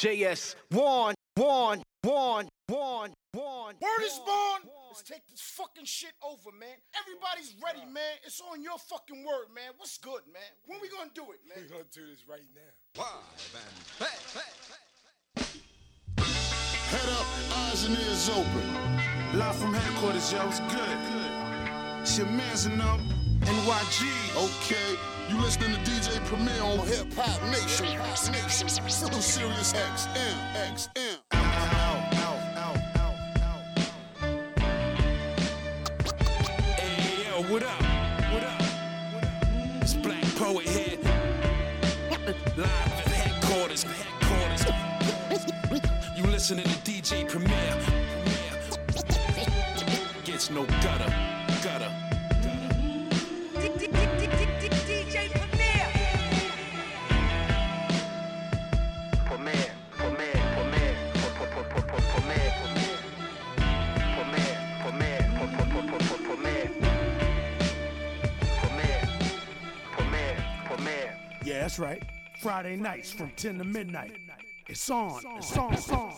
JS, one, one, one, one, one. Word is born. Let's take this fucking shit over, man. Everybody's ready, man. It's on your fucking word, man. What's good, man? When we gonna do it, man? We're gonna do this right now. Why? Head up, eyes and ears open. Live from headquarters, yo. It's good. It's your man's and NYG. Okay, you listening to DJ Premier on Hip Hop Nation. Nation. Sirius XM. XM. Hey, yo, what up? What up? What up? It's Black Poet here. Live at headquarters. Headquarters. You listening to DJ Premier. Premier. Gets no gutter. Gutter. Yeah, that's right. Friday nights from 10 to midnight. It's on. It's on. It's on.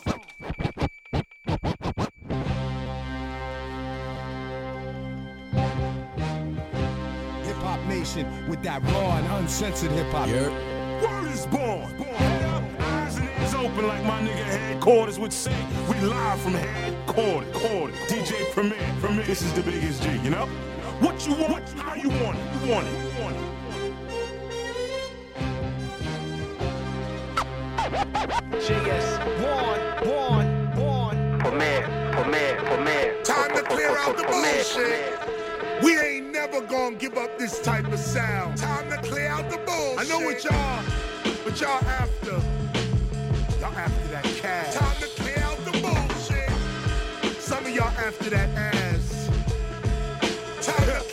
Hip Hop Nation with that raw and uncensored hip hop. Word is born. Head up, eyes and ears open like my nigga headquarters would say. We live from headquarters. Quarters. DJ Premier. Premier. This is the biggest G, you know? What you want, how you want it. You want it. You want it. JS, one, one, one. Premier, Premier, Premier. Time to clear out the Premier, bullshit. We ain't never gonna give up this type of sound. Time to clear out the bullshit. I know what y'all, what y'all after. Y'all after that cash. Time to clear out the bullshit. Some of y'all after that ass. Time to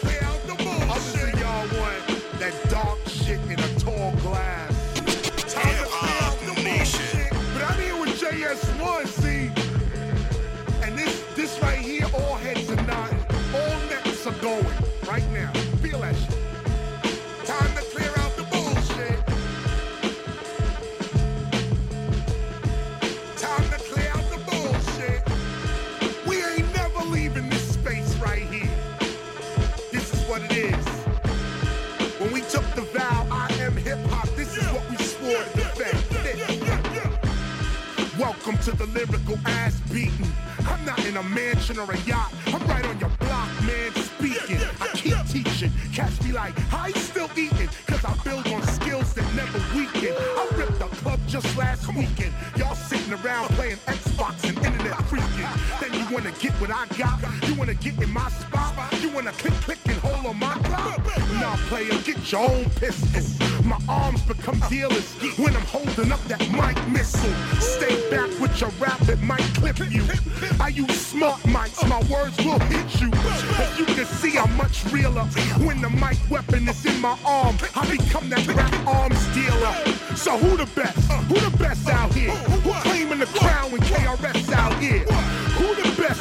to the lyrical ass beating. I'm not in a mansion or a yacht. I'm right on your block, man, speaking. I keep teaching. Catch me like, how you still eating? Cause I build on skills that never weaken. I ripped the club just last weekend. Y'all sitting around playing Xbox and internet freaking. Then you wanna get what I got? You wanna get in my spot? You wanna click, click, and hold player, get your own pistol. My arms become dealers when I'm holding up that mic missile. Stay back with your rap, it might clip you. I use smart mics, my words will hit you. As you can see, I'm much realer. When the mic weapon is in my arm, I become that rap arms dealer. So who the best? Who the best out here? Who claiming the crown when KRS out here?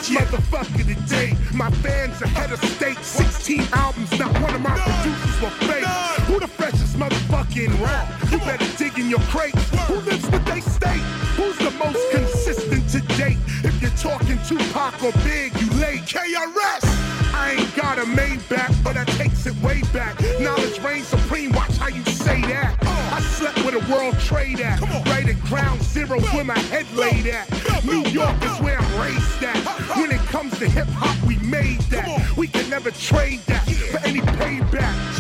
Motherfucker today? My fans ahead of state, 16 albums, not one of my producers were fake. Who the freshest motherfucking rap? You better dig in your crates. Who lives with they state? Who's the most consistent to date? If you're talking Tupac or Big, you late. KRS! I ain't got a Maybach, but I takes it way back. Knowledge reigns supreme, watch how you say that. I slept with a world trade at. Right at ground zero where my head laid at. New York is where I'm raised at. When it comes to hip hop, we made that. We can never trade that for any payback.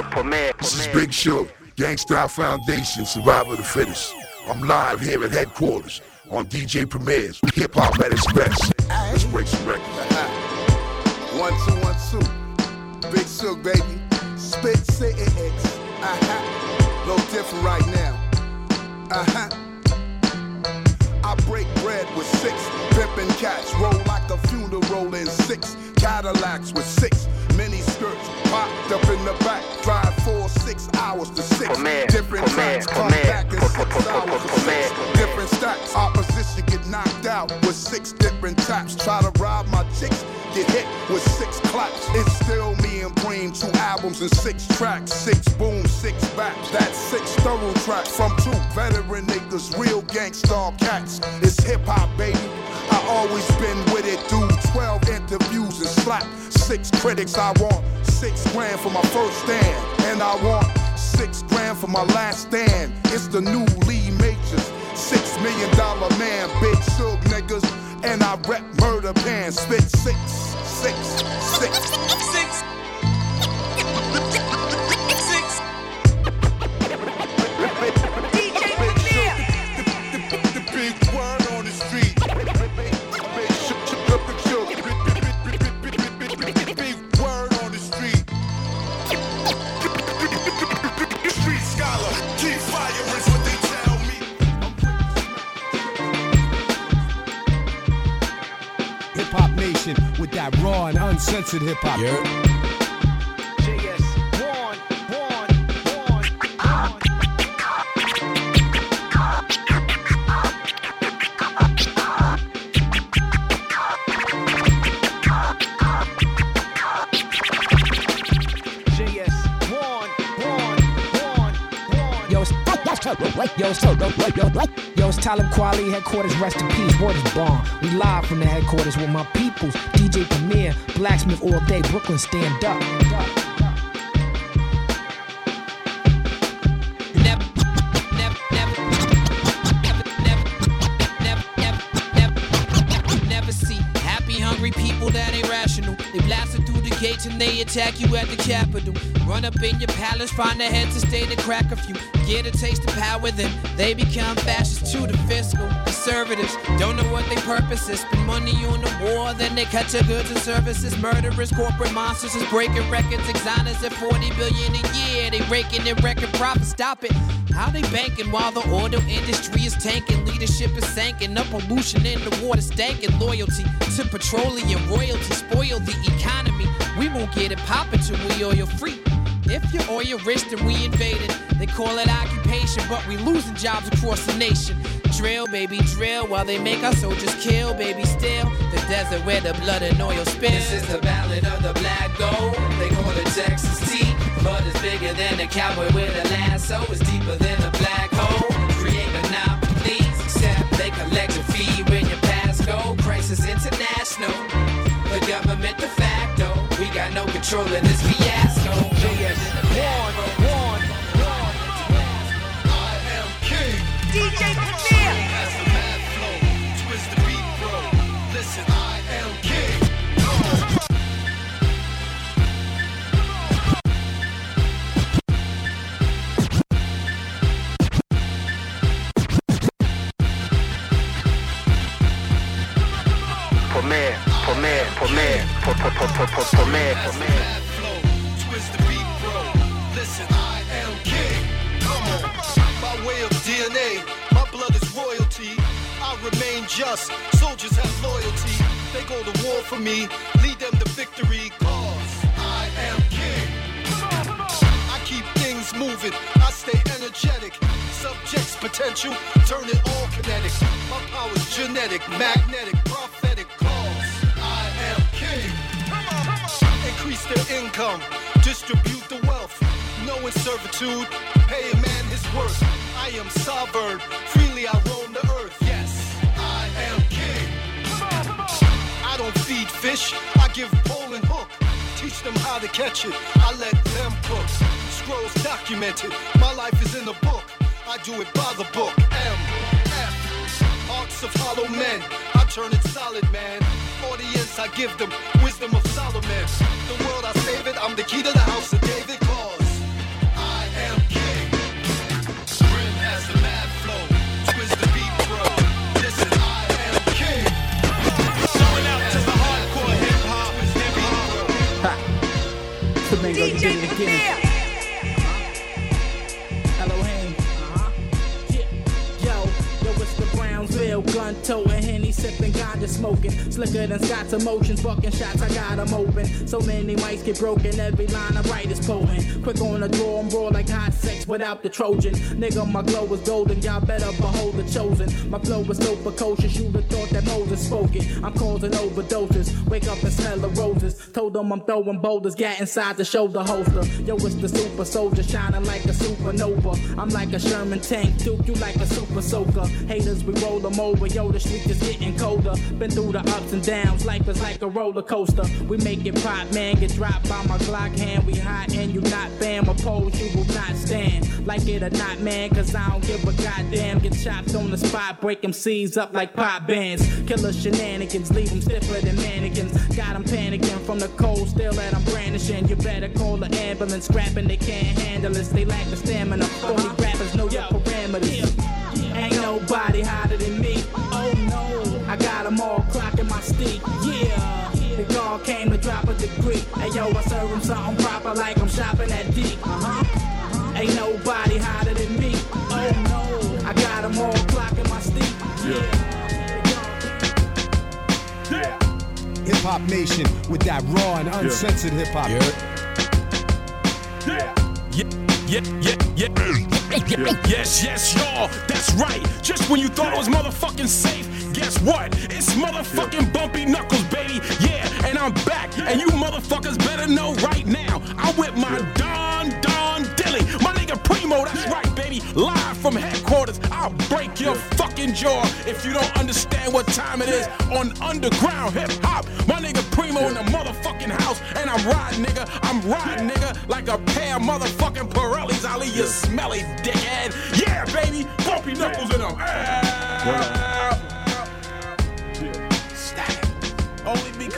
This is Big Shug, Gangsta Foundation, Survival of the Fittest. I'm live here at headquarters on DJ Premier's Hip Hop at its best. Let's break some records. One, two, one, two. Big Silk, baby. Spit six. Uh-huh. Little different right now. Uh-huh. I break bread with six pimpin' cats. Roll like a funeral in six Cadillacs with six mini skirts popped up in the back. Five, four, six hours to six. Different tracks come back in six hours to six. Different stacks. Knocked out with six different taps. Try to rob my chicks, get hit with six claps. It's still me and Preem, two albums and six tracks. Six boom, six raps. That's six thorough tracks from two veteran niggas, real gangsta cats. It's hip hop, baby. I always been with it, do 12 interviews and slap six critics. I want six grand for my first stand, and I want six grand for my last stand. It's the new Majors, six million dollar man, Big Shug niggas, and I rep murder pan, spit six, six, six, six. With that raw and uncensored hip hop. Yo, like yo, so don't like yo, like yo. It's Talib Kweli headquarters. Rest in peace. What is is bomb. We live from the headquarters with my peoples. DJ Premier, Blacksmith all day. Brooklyn, stand up. people that ain't rational. They blasted through the gates and they attack you at the Capitol. Run up in your palace, find a head to stay to crack a few. Get a taste of power, then they become fascists to the fiscal. Conservatives don't know what their purpose is. Spend money on the war, then they cut your goods and services. Murderers, corporate monsters is breaking records. Exxon's at 40 billion a year. They raking in record profits. Stop it. How they banking while the oil industry is tanking? Leadership is sinking. Up pollution in the water stanking. Loyalty to petroleum royalty spoil the economy. We won't get it poppin' till we oil free. You're oil rich, we invaded. They call it occupation, but we losing jobs across the nation. Drill, baby, drill, while they make our soldiers kill, baby, still. The desert where the blood and oil spills. This is the ballad of the black gold. They call it Texas tea. But it's bigger than a cowboy with a lasso. It's deeper than a black hole. Create monopolies, except they collect a fee when you pass go. Crisis international. The government de facto. We got no control in this fiasco. One, one, one, I am king. DJ Premier. That's a mad flow. Twist the beat, bro. Listen, I am king. Remain just. Soldiers have loyalty. They go to war for me. Lead them to victory. Cause I am king. I keep things moving. I stay energetic. Subjects potential. Turn it all kinetic. My power's genetic, magnetic, prophetic. Cause I am king increase their income, distribute the wealth. No in servitude, pay a man his worth. I am sovereign, freely I roam the earth. Don't feed fish, I give pole and hook. Teach them how to catch it, I let them cook. Scrolls documented, my life is in the book. I do it by the book. M, F, Hearts of hollow men, I turn it solid, man. Audience, I give them wisdom of Solomon. The world, I save it. I'm the key to the house of David, cause hop. Flamingo, you did it again. Brownsville gun toting, henny sipping, ganja smoking, slicker than Scott's emotions, bucking shots. I got 'em open. So many mics get broken, every line I write is potent. Quick on the draw, I'm raw like hot sex without the Trojan. Nigga, my glow is golden, y'all better behold the chosen. My flow is so precocious, you would thought that Moses spoke it. I'm causing overdoses, wake up and smell the roses. Told them I'm throwing boulders, get inside the shoulder holster. Yo, it's the super soldier, shining like a supernova. I'm like a Sherman tank, Duke, you like a super soaker. Haters, we roll them over, yo, the street is getting colder. Been through the ups and downs, life is like a roller coaster. We make it pop, man, get dropped by my Glock hand. We hot and you not bam, oppose, you will not stand. Like it or not, man, cause I don't give a goddamn. Get chopped on the spot, break them C's up like pop bands. Killer shenanigans, leave them stiffer than mannequins. Got them panicking from the cold steel that I'm brandishing. You better call the ambulance, scrapping, they can't handle us. They lack the stamina. Phony rappers know your parameters. Ain't nobody hotter The dog came to drop a degree. Hey yo, I serve him something proper like I'm shopping at D. Uh-huh. Ain't nobody hotter than me. Oh no, I got them all clocking my stick. Yeah. Hip Hop Nation with that raw and uncensored hip hop. Yeah. Yeah, yeah, yeah, yeah. Yes, yes, y'all. That's right. Just when you thought it was motherfucking safe, guess what? It's motherfucking bumpy knuckles, baby. Yeah, and I'm back. And you motherfuckers better know right now. I'm with my Don Don Dilly. My nigga Primo, that's right, baby. Live from headquarters. I'll break your fucking jaw if you don't understand what time it is on underground hip hop. My nigga Primo in the motherfucking house. And I'm riding, nigga. I'm riding, nigga, like a pair of motherfucking Pirellis. I'll you smelly dickhead. Yeah, baby. Bumpy knuckles in them. Only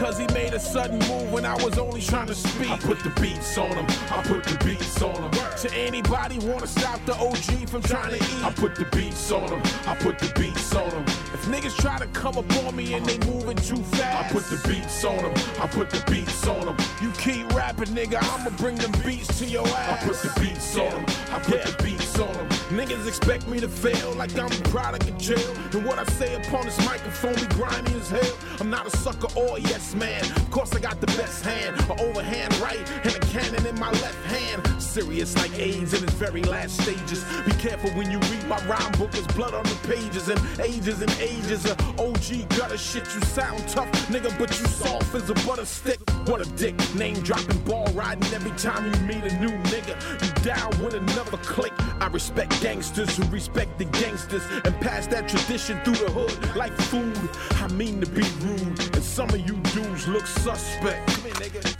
because he made a sudden move when I was only trying to speak. I put the beats on him. I put the beats on him. To anybody wanna stop the OG from trying to eat? I put the beats on him. I put the beats on him. If niggas try to come up on me and they moving too fast, I put the beats on them. I put the beats on them. You keep rapping, nigga, I'ma bring them beats to your ass. I put the beats on them. I put the beats on them. Niggas expect me to fail like I'm a product of jail. And what I say upon this microphone be grimy as hell. I'm not a sucker oh, or a yes man. Of course I got the best hand, an overhand right, and a cannon in my left hand. Serious like AIDS in its very last stages. Be careful when you read my rhyme book, there's blood on the pages and ages and ages of OG gutter shit. You sound tough, nigga, but you soft as a butter stick. What a dick, name dropping, ball riding every time you meet a new nigga. You down with another click. I respect gangsters who respect the gangsters and pass that tradition through the hood like food. I mean to be rude, and some of you dudes look suspect.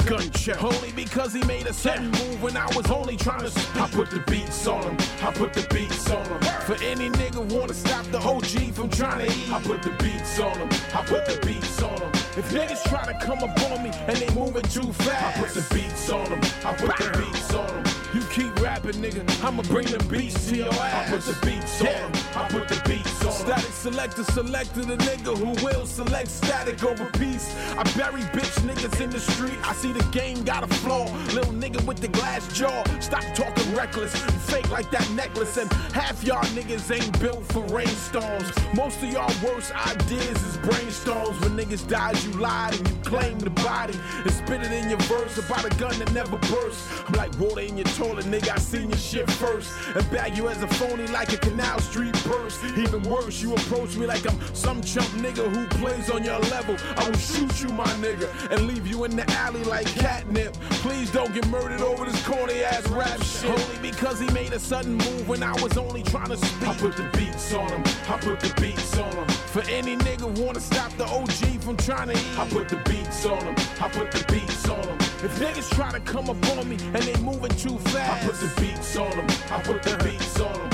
Gun check. Only because he made a sudden move when I was only trying to speak. I put the beats on him. I put the beats on him. For any nigga wanna stop the OG from trying to eat, I put the beats on him. I put the beats on him. If niggas try to come up on me and they moving too fast, I put the beats on them. I put the beats on them. You keep rapping, nigga. I'ma bring them beats to your ass. I put the beats on them. I put the beats. Static selector selected a nigga who will select static over peace. I bury bitch niggas in the street. I see the game got a flaw. Little nigga with the glass jaw. Stop talking reckless. Fake like that necklace. And half y'all niggas ain't built for rainstorms. Most of y'all worst ideas is brainstorms. When niggas died, you lied and you claimed the body. And spit it in your verse about a gun that never burst. I'm like water in your toilet, nigga. I seen your shit first. And bag you as a phony like a Canal Street burst. Even worse, you approach me like I'm some chump nigga who plays on your level. I will shoot you, my nigga, and leave you in the alley like catnip. Please don't get murdered over this corny ass rap shit. Only because he made a sudden move when I was only trying to speak. I put the beats on him. I put the beats on him. For any nigga wanna stop the OG from trying to eat, I put the beats on him. I put the beats on him. If niggas try to come up on me and they moving too fast, I put the beats on them. I put the beats on them.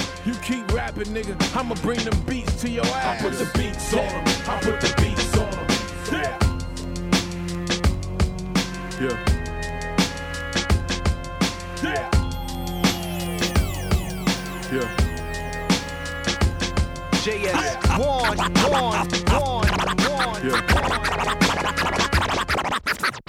You keep rapping, nigga. I'ma bring them beats to your ass. I put the beats on them. I put the beats on them. Yeah. Yeah. Yeah. JS, one, one, one, one, Yeah.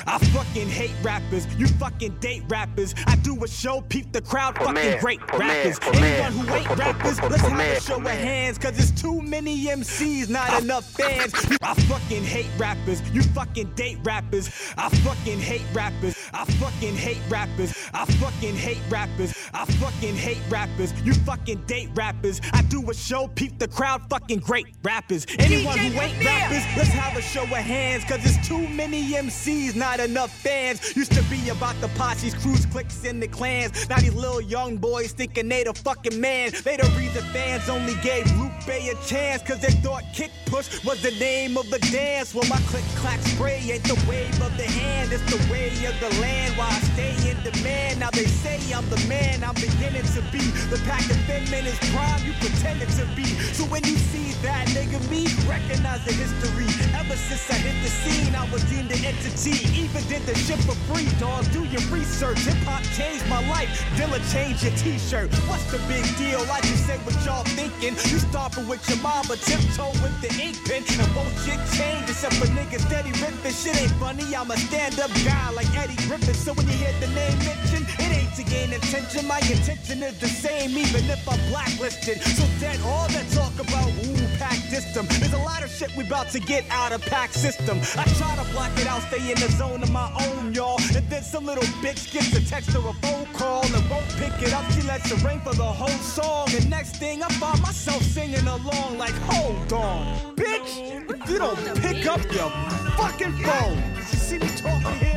I fucking hate rappers. You fucking date rappers. I do a show, peep the crowd, fucking great rappers. Anyone who ain't rappers, let's have a show of hands. Cause there's too many MCs, not enough fans. I fucking hate rappers. You fucking date rappers. I fucking hate rappers. I fucking hate rappers. I fucking hate rappers. I fucking hate rappers. You fucking date rappers. I do a show, peep the crowd, fucking great rappers. Anyone who ain't rappers, let's have a show of hands. Cause there's too many MCs, not enough fans. Used to be about the posses, crews, cliques, and the clans. Now these little young boys thinking they the fucking man. They the reason fans only gave Lupe a chance. Cause they thought kick push was the name of the dance. Well, my click clack spray ain't the wave of the hand, it's the way of the land. While I stay in demand, now they say I'm the man. I'm beginning to be the pack of feminine prime you pretended to be. So when you see that nigga me, recognize the history. Ever since I hit the scene, I was deemed an entity. Even did the shit for free, dog. Do your research. Hip hop changed my life. Dilla changed your t-shirt. What's the big deal? I just say what y'all thinking. You with your mama, tiptoe with the ink pen. And won't shit change except for niggas steady ripping. Shit ain't funny. I'm a stand-up guy like Eddie Griffin. So when you hear the name mentioned, it ain't to gain attention. My intention is the same, even if I'm blacklisted. So then all that talk about ooh pack system. There's a lot of shit we about to get out of pack system. I try to block it out, stay in the zone of my own, y'all. And then some little bitch gets a text or a phone call and won't pick it up. She lets it ring for the whole song. And next thing I find myself singing along like, hold on, bitch. If you don't pick up your fucking phone, you see me talking here?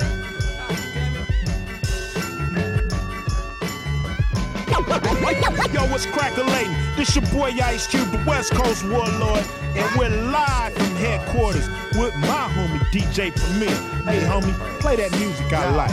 Yo, what's crackling? This your boy Ice Cube, the West Coast Warlord, and we're live from headquarters with my homie DJ Premier. Hey, homie, play that music I like.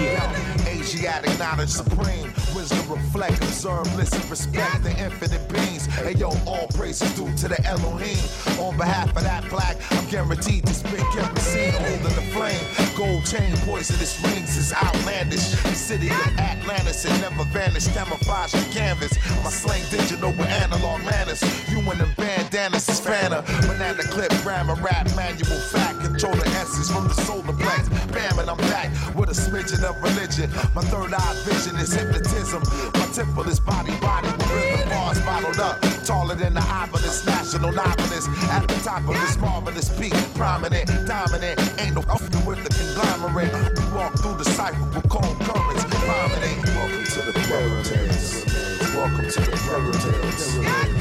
Yeah. Asiatic knowledge supreme. Wisdom reflect, observe, listen, respect the infinite beings. Hey yo, all praises due to the Elohim. On behalf of that black, I'm guaranteed to spit kerosene holding the flame. Gold chain, poisonous rings is outlandish. The city of Atlantis, it never vanished. Camouflage the canvas. My slang digital with analog manners. You and them bandanas is Fanta. Banana clip, grammar, rap, manual fact. Control the essence from the solar plex. Bam, and I'm back with a smidgen of religion. My third eye vision is hypnotism. My temple is body, body with rhythm bars bottled up. Taller than the obelisk, national novelist. At the top of this marvelous peak, prominent, dominant. Ain't no often with the conglomerate. We walk through the cycle with cold currents, prominent. Welcome to the pyramids. Welcome to the pyramids.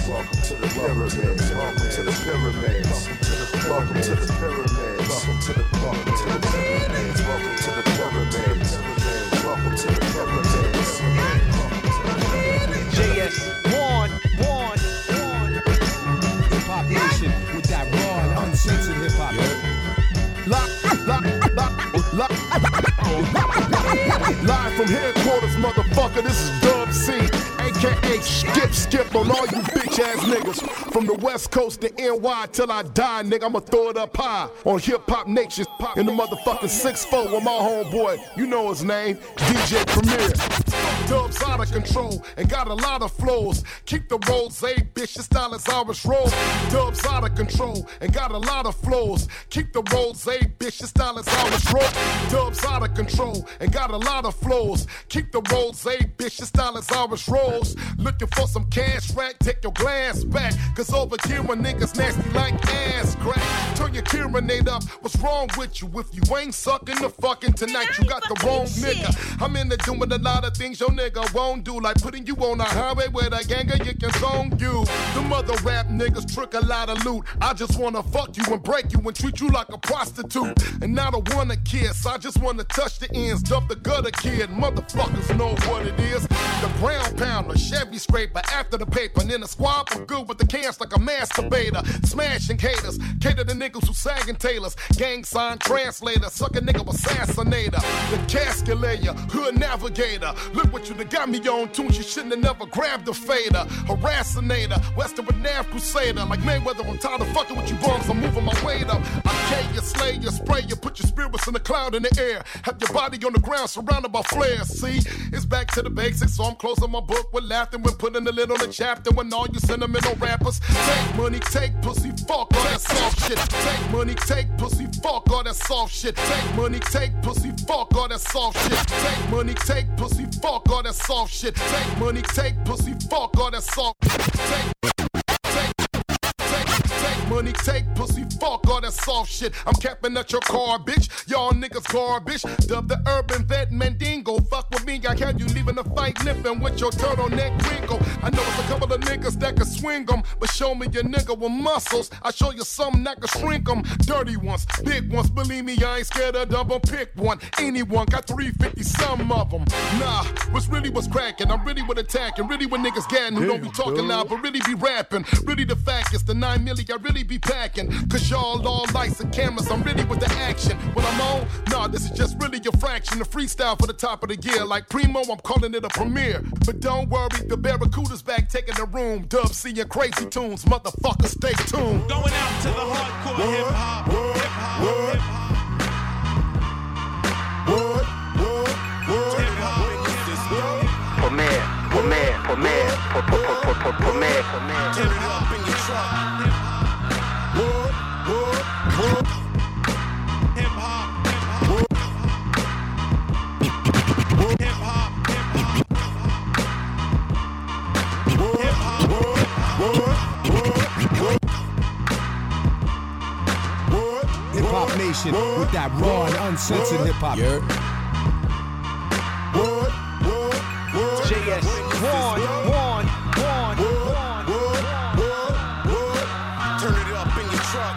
Welcome to the pyramids. Welcome to the pyramids. Welcome to the pyramids. Welcome to the pyramids. Welcome to the pyramids. JS one one one. Hip Hop Nation with that raw and uncensored hip hop. Live, live, live, live, oh. live from headquarters, motherfucker. This is Dub C, aka Skip Skip on all you bitch ass niggas. From the West Coast to NY till I die, nigga. I'ma throw it up high on Hip Hop Nation in the motherfucking 6-4 with my homeboy. You know his name, DJ Premier. Dubs out of control and got a lot of flows. Keep the rolls, a eh, bitch. Your style is Irish roll. Dubs out of control and got a lot of flows. Keep the rolls, a eh, bitch. Your style is Irish roll. Dubs out of control and got a lot of flows. Keep the rolls, a eh, bitch. Your style is Irish rolls. Looking for some cash rack, take your glass back. Cause over here, my niggas nasty like ass crack. Turn your Tyranate up. What's wrong with you? If you ain't sucking the fucking tonight, you got the wrong nigga. I'm in the doing a lot of things your nigga won't do, like putting you on a highway with a gang of you can zone you. The mother rap niggas trick a lot of loot. I just wanna fuck you and break you and treat you like a prostitute. And I don't wanna kiss, I just wanna touch the ends, dump the gutter kid. Motherfuckers know what it is. The brown pounder, Chevy scraper after the paper. And then the squad for good with the cans like a masturbator. Smashing haters, cater to niggas who sagging tailors. Gang sign translator, suck a nigga assassinator. The casket hood navigator. Look what you that got me on tune. You shouldn't have never grabbed the fader. Harassinator, Western Nav Crusader. Like Mayweather, I'm tired of fucking with you bums. I'm moving my weight up. I K you, slay you, spray you, put your spirits in the cloud in the air. Have your body on the ground surrounded by flares. See, it's back to the basics, so I'm closing my book with laughter when putting the lid on the chapter. When all you sentimental rappers take money, take pussy, fuck all that soft shit. Take money, take pussy, fuck all that soft shit. Take money, take pussy, fuck all that soft shit. Take money, take pussy, fuck all that soft shit. Take money, take pussy, fuck all that soft. Take money, take pussy, fuck all that soft shit. I'm capping at your car, bitch. Y'all niggas garbage. Dub the urban vet Mandingo. Fuck with me, I had you leaving the fight nipping with your turtleneck wrinkle. I know it's a couple of niggas that can swing them, but show me your nigga with muscles. I show you something that can shrink them. Dirty ones, big ones. Believe me, I ain't scared of double Pick one. Anyone got 350, some of them. Nah, what's really what's cracking? I'm really with attacking. Really with niggas gatting who don't be talking loud, but really be rapping. Really the fact is the 9 milli, I really be packing. Cause y'all all lights and cameras, I'm really with the action. When I'm on, nah, this is just really a fraction. The freestyle for the top of the year. Like Primo, I'm calling it a premiere. But don't worry, the Barracuda's back taking the room. Dub C and crazy tunes, motherfucker, stay tuned. Going out to the hardcore hip hop. Hip hop. Hip hop. Premier, premier, premier, po- po- po- po- po- premier, premier. Turn it up in your truck. Hip Hop with that raw and uncensored hip hop. JS, one, one, one, one. Turn it up in your truck.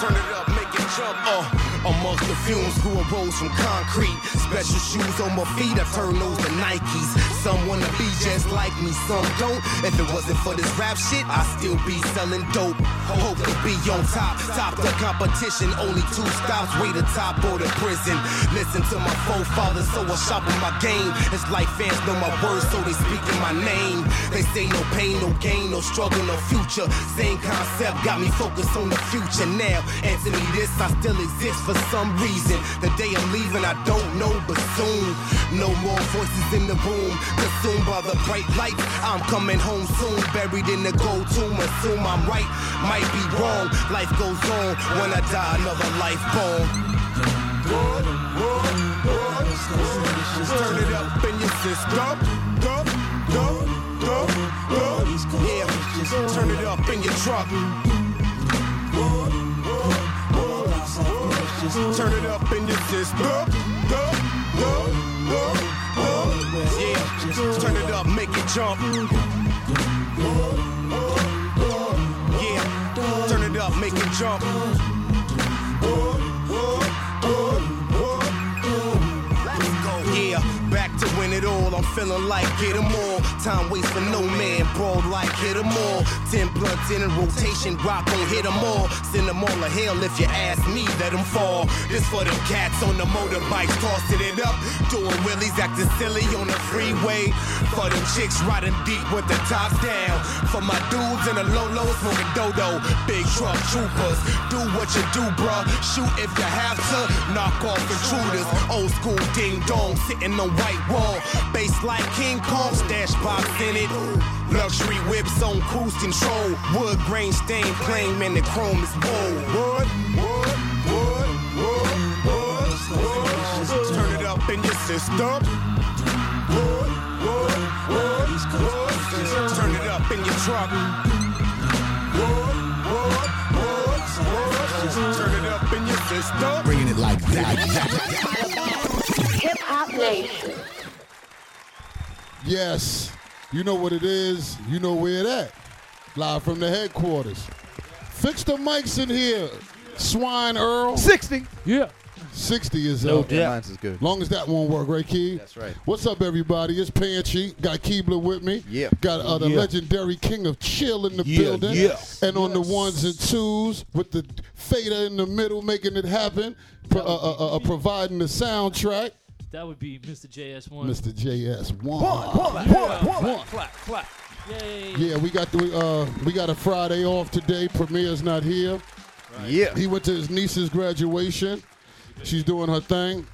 Turn it up, make it jump. Uh, amongst the fumes, grew and rose from concrete. Special shoes on my feet, I turn those to Nikes. Some wanna be just like me, some don't. If it wasn't for this rap shit, I'd still be selling dope. Hope to be on top, top the competition. Only two stops, way to top or the prison. Listen to my forefathers, so I sharpen my game. It's like fans know my words, so they speak in my name. They say no pain, no gain, no struggle, no future. Same concept got me focused on the future now. Answer me this, I still exist for some reason. The day I'm leaving, I don't know, but soon. No more voices in the room, consumed by the bright lights. I'm coming home soon, buried in the gold tomb. Assume I'm right, might be wrong. Life goes on when I die, another life born. Turn it up in your system. Go, go, go, go. Yeah, turn it up in your truck. Turn it up in your system. Go, go, go, go, go. Turn it up, make it jump. Yeah, turn it up, make it jump. To win it all. I'm feeling like get 'em all. Time waits for no man. Broad like hit 'em all. Ten blunts in a rotation. Rock gon' hit 'em all. Send 'em all to hell if you ask me. Let 'em fall. This for them cats on the motorbikes. Tossing it up. Doing willies acting silly on the freeway. For them chicks riding deep with the tops down. For my dudes in the low low smoking dodo. Big truck troopers. Do what you do, bruh. Shoot if you have to. Knock off intruders. Old school ding dong sitting on white wall. Bass like King Kong, stash box in it. Luxury whips on cruise control. Wood grain stain plain, man, the chrome is bold. Wood, wood, wood, wood, wood. Turn it up in your system. Wood, wood, wood, wood. Turn it up in your truck. Wood, wood, wood, wood. Turn it up in your system. Bringing it like that. Hip Hop Nation. Yes, you know what it is. You know where it at. Live from the headquarters. Fix the mics in here, Swine Earl. 60. Yeah. 60 is No up. doubt. Mine's is good. Long as that won't work, right, Key? That's right. What's up, everybody? It's Panchi. Got Keebler with me. Yeah. Got uh, the Yeah. legendary King of Chill in the Yeah, building. yeah. And on the ones and twos with the fader in the middle making it happen, pro- uh, uh, uh, providing the soundtrack. That would be Mr. JS1. Mr. JS1. Clap, clap, clap. Yay. Yeah, we got the uh, we got a Friday off today. Premier's not here. Yeah. He went to his niece's graduation. She's doing her thing.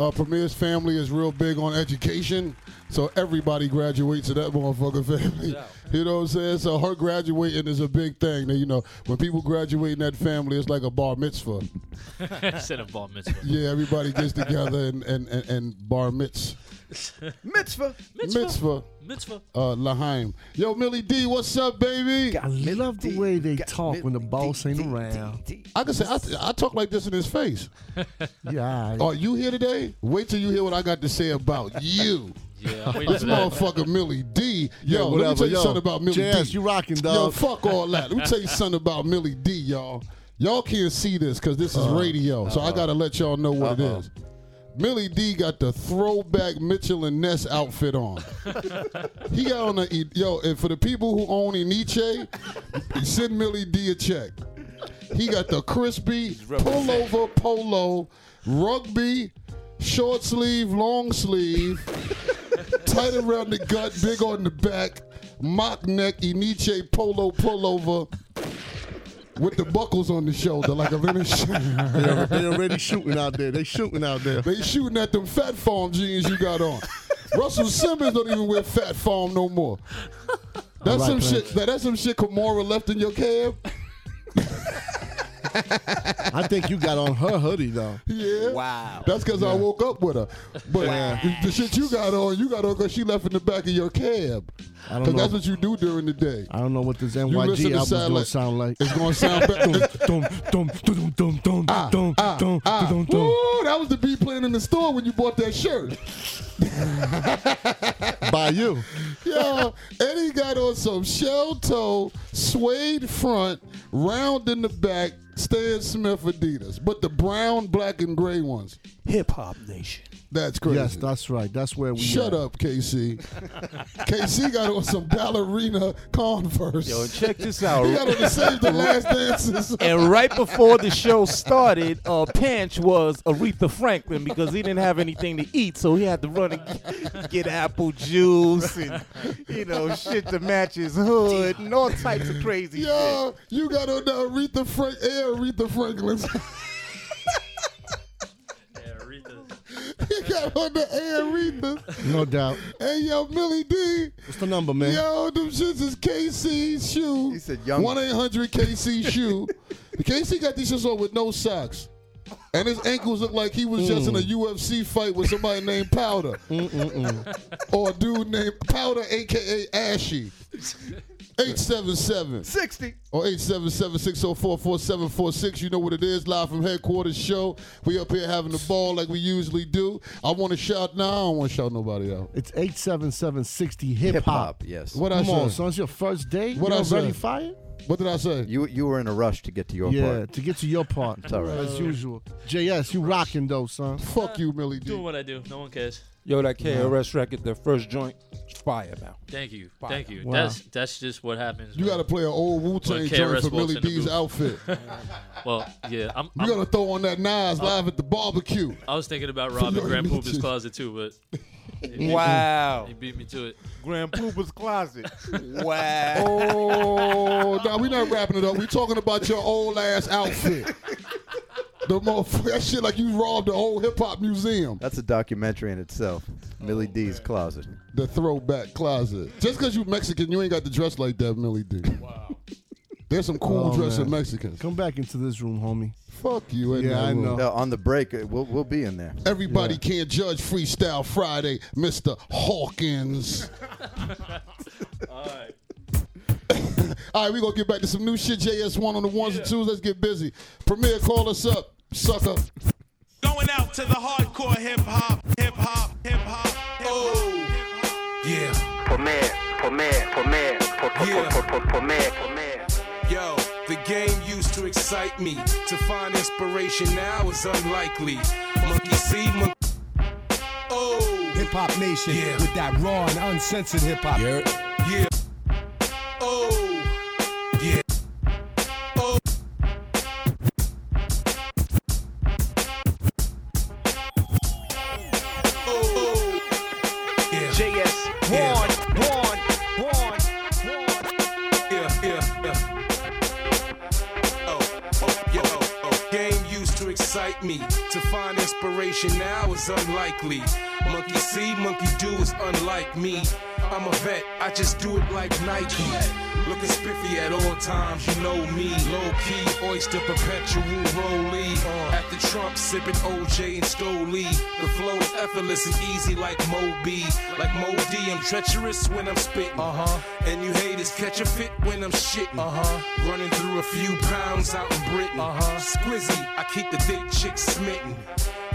Uh, Premier's family is real big on education, so everybody graduates to that motherfucker family. You know what I'm saying? So her graduating is a big thing. Now, you know, when people graduate in that family, it's like a bar mitzvah. Instead of bar mitzvah. Yeah, everybody gets together and and, and, and bar mitz. Mitzvah. Mitzvah. Mitzvah. Uh, L'chaim. Yo, Millie D, what's up, baby? I love the way they talk when the boss ain't around. I can say I, I talk like this in his face. Yeah. Are you here today? Wait till you hear what I got to say about you. Yeah, I'm This for that. motherfucker Millie D. Yeah, Yo, let me tell you Yo, something about Millie JS, D. you rocking, dog. Yo, fuck all that. Let me tell you something about Millie D, y'all. Y'all can't see this because this is Uh-huh. radio, so I gotta let y'all know what it is. Millie D got the throwback Mitchell and Ness outfit on. he got on the yo, and for the people who own Enyce, send Millie D a check. He got the crispy pullover polo, rugby, short sleeve, long sleeve, tight around the gut, big on the back, mock neck, Enyce polo pullover. With the buckles on the shoulder, like a Venice. They, they already shooting out there. They shooting out there. They shooting at them Phat Farm jeans you got on. Russell Simmons don't even wear Phat Farm no more. That's All some right, shit. That, that's some shit Kamara left in your cab. I think you got on her hoodie though. Yeah. Wow. That's because I woke up with her. But the, the shit you got on, you got on because she left in the back of your cab. I don't Because know. that's what you do during the day. I don't know what this NYG to album's sound gonna like- sound like. It's gonna sound better. Dum, dum, dum, dum, dum, Ah, dum, ah, dum, ah. dum, dum. Woo, that was the beat playing in the store when you bought that shirt. By you. Yo, and he got on some shell toe, suede front, round in the back, Stan Smith Adidas, but the brown, black, and gray ones. Hip Hop Nation. That's crazy. Yes, that's right. That's where we. Shut at. up, KC. KC got on some ballerina Converse. Yo, check this out. He got on the Save the Last Dances. And right before the show started, uh, Panch was Aretha Franklin because he didn't have anything to eat, so he had to run and get, get apple juice and you know shit to match his hood and all types of crazy Yo, you got on the Aretha Frank, Air Aretha Franklin's. you got on the Air Aretha. No doubt. Hey, yo, Millie D. What's the number, man? Yo, them shits is KC shoe. He said young- 1 800 KC shoe. KC got these shits on with no socks. And his ankles look like he was just in a mm. UFC fight with somebody named Powder. Mm, mm, or a dude named Powder, aka Ashy. 877 60 or 877-604-4746. You know what it is. Live from headquarters show. We up here having the ball like we usually do. I want to shout now. I don't want to shout nobody out. It's eight seven seven sixty hip Hip hop. hop, yes. What I Come on, say? son. It's your first day. What you I already say? fired? What did I say? You you were in a rush to get to your yeah, part. to get to your part. It's all right. As usual. JS, you rocking though, son. Fuck you, Millie D. Doing what I do. No one cares. Yo, that KRS record, the first joint, fire now. Thank you. Fire. Thank you. Wow. That's that's just what happens. You got to play an old Wu Tang When joint KRS for walks Millie D's outfit. well, yeah. I'm, You got to throw on that Nas uh, live at the barbecue. I was thinking about robbing your Grand Puba's closet too, but he beat me- Wow. he beat me to it. Grand Puba's closet. wow. Oh, no, we not wrapping it up. We talking about your old ass outfit. The motherfucker, that shit like you robbed the whole hip hop museum. That's a documentary in itself. Millie D's closet. The throwback closet. Just because you Mexican, you ain't got to dress like that, Millie D. Wow. There's some cool Oh, dressing man. Mexicans. Come back into this room, homie. Fuck you. in Yeah, that I room. know. No, on the break, uh, we'll we'll be in there. Everybody can't judge Freestyle Friday, Mr. Hawkins. All right. All right, we going to get back to some new shit. JS1 on the ones and twos. Let's get busy. Premier, call us up, sucker. Going out to the hardcore hip hop, hip hop, hip hop. Oh, yeah. Premier, premier, premier, Yeah. premier, premier. Yo, the game used to excite me. To find inspiration now is unlikely. Monkey see, monkey. Oh, Hip Hop Nation with that raw and uncensored hip hop. Yeah. Yeah. Oh. To me. To find inspiration now is unlikely. Monkey see, monkey do is unlike me. I'm a vet, I just do it like Nike. Looking spiffy at all times, you know me. Low key, oyster perpetual rollie. At the Trump, sipping OJ and Stoli. The flow is effortless and easy like Moby. Like Moe Dee, I'm treacherous when I'm spitting. Uh huh. And you haters catch a fit when I'm shitting. Uh huh. Running through a few pounds out in Britain. Uh huh. Squizzy, I keep the thick chicks smitten.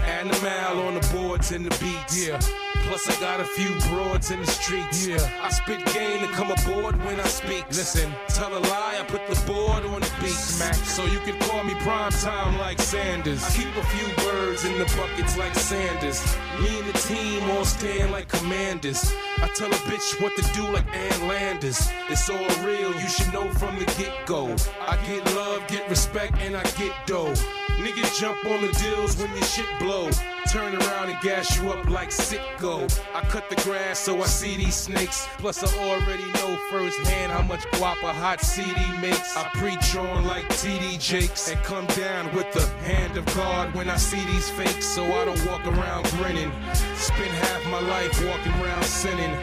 Animal on the boards and the beats. Yeah. Plus I got a few broads in the streets. Yeah. I spit game to come aboard when I speak. Listen, tell a lie, I put the board on the beat. Smack. So you can call me prime time like Sanders. I keep a few birds in the buckets like Sanders. Me and the team all stand like commanders. I tell a bitch what to do like Ann Landers. It's all real, you should know from the get-go. I get love, get respect, and I get dough. Niggas jump on the deals when your shit blow. Turn around and gas you up like sicko. I cut the grass so I see these snakes. Plus I already know firsthand how much guap a hot CD makes. I preach on like TD Jakes and come down with the hand of God when I see these fakes. So I don't walk around grinning. Spend half my life walking around sinning.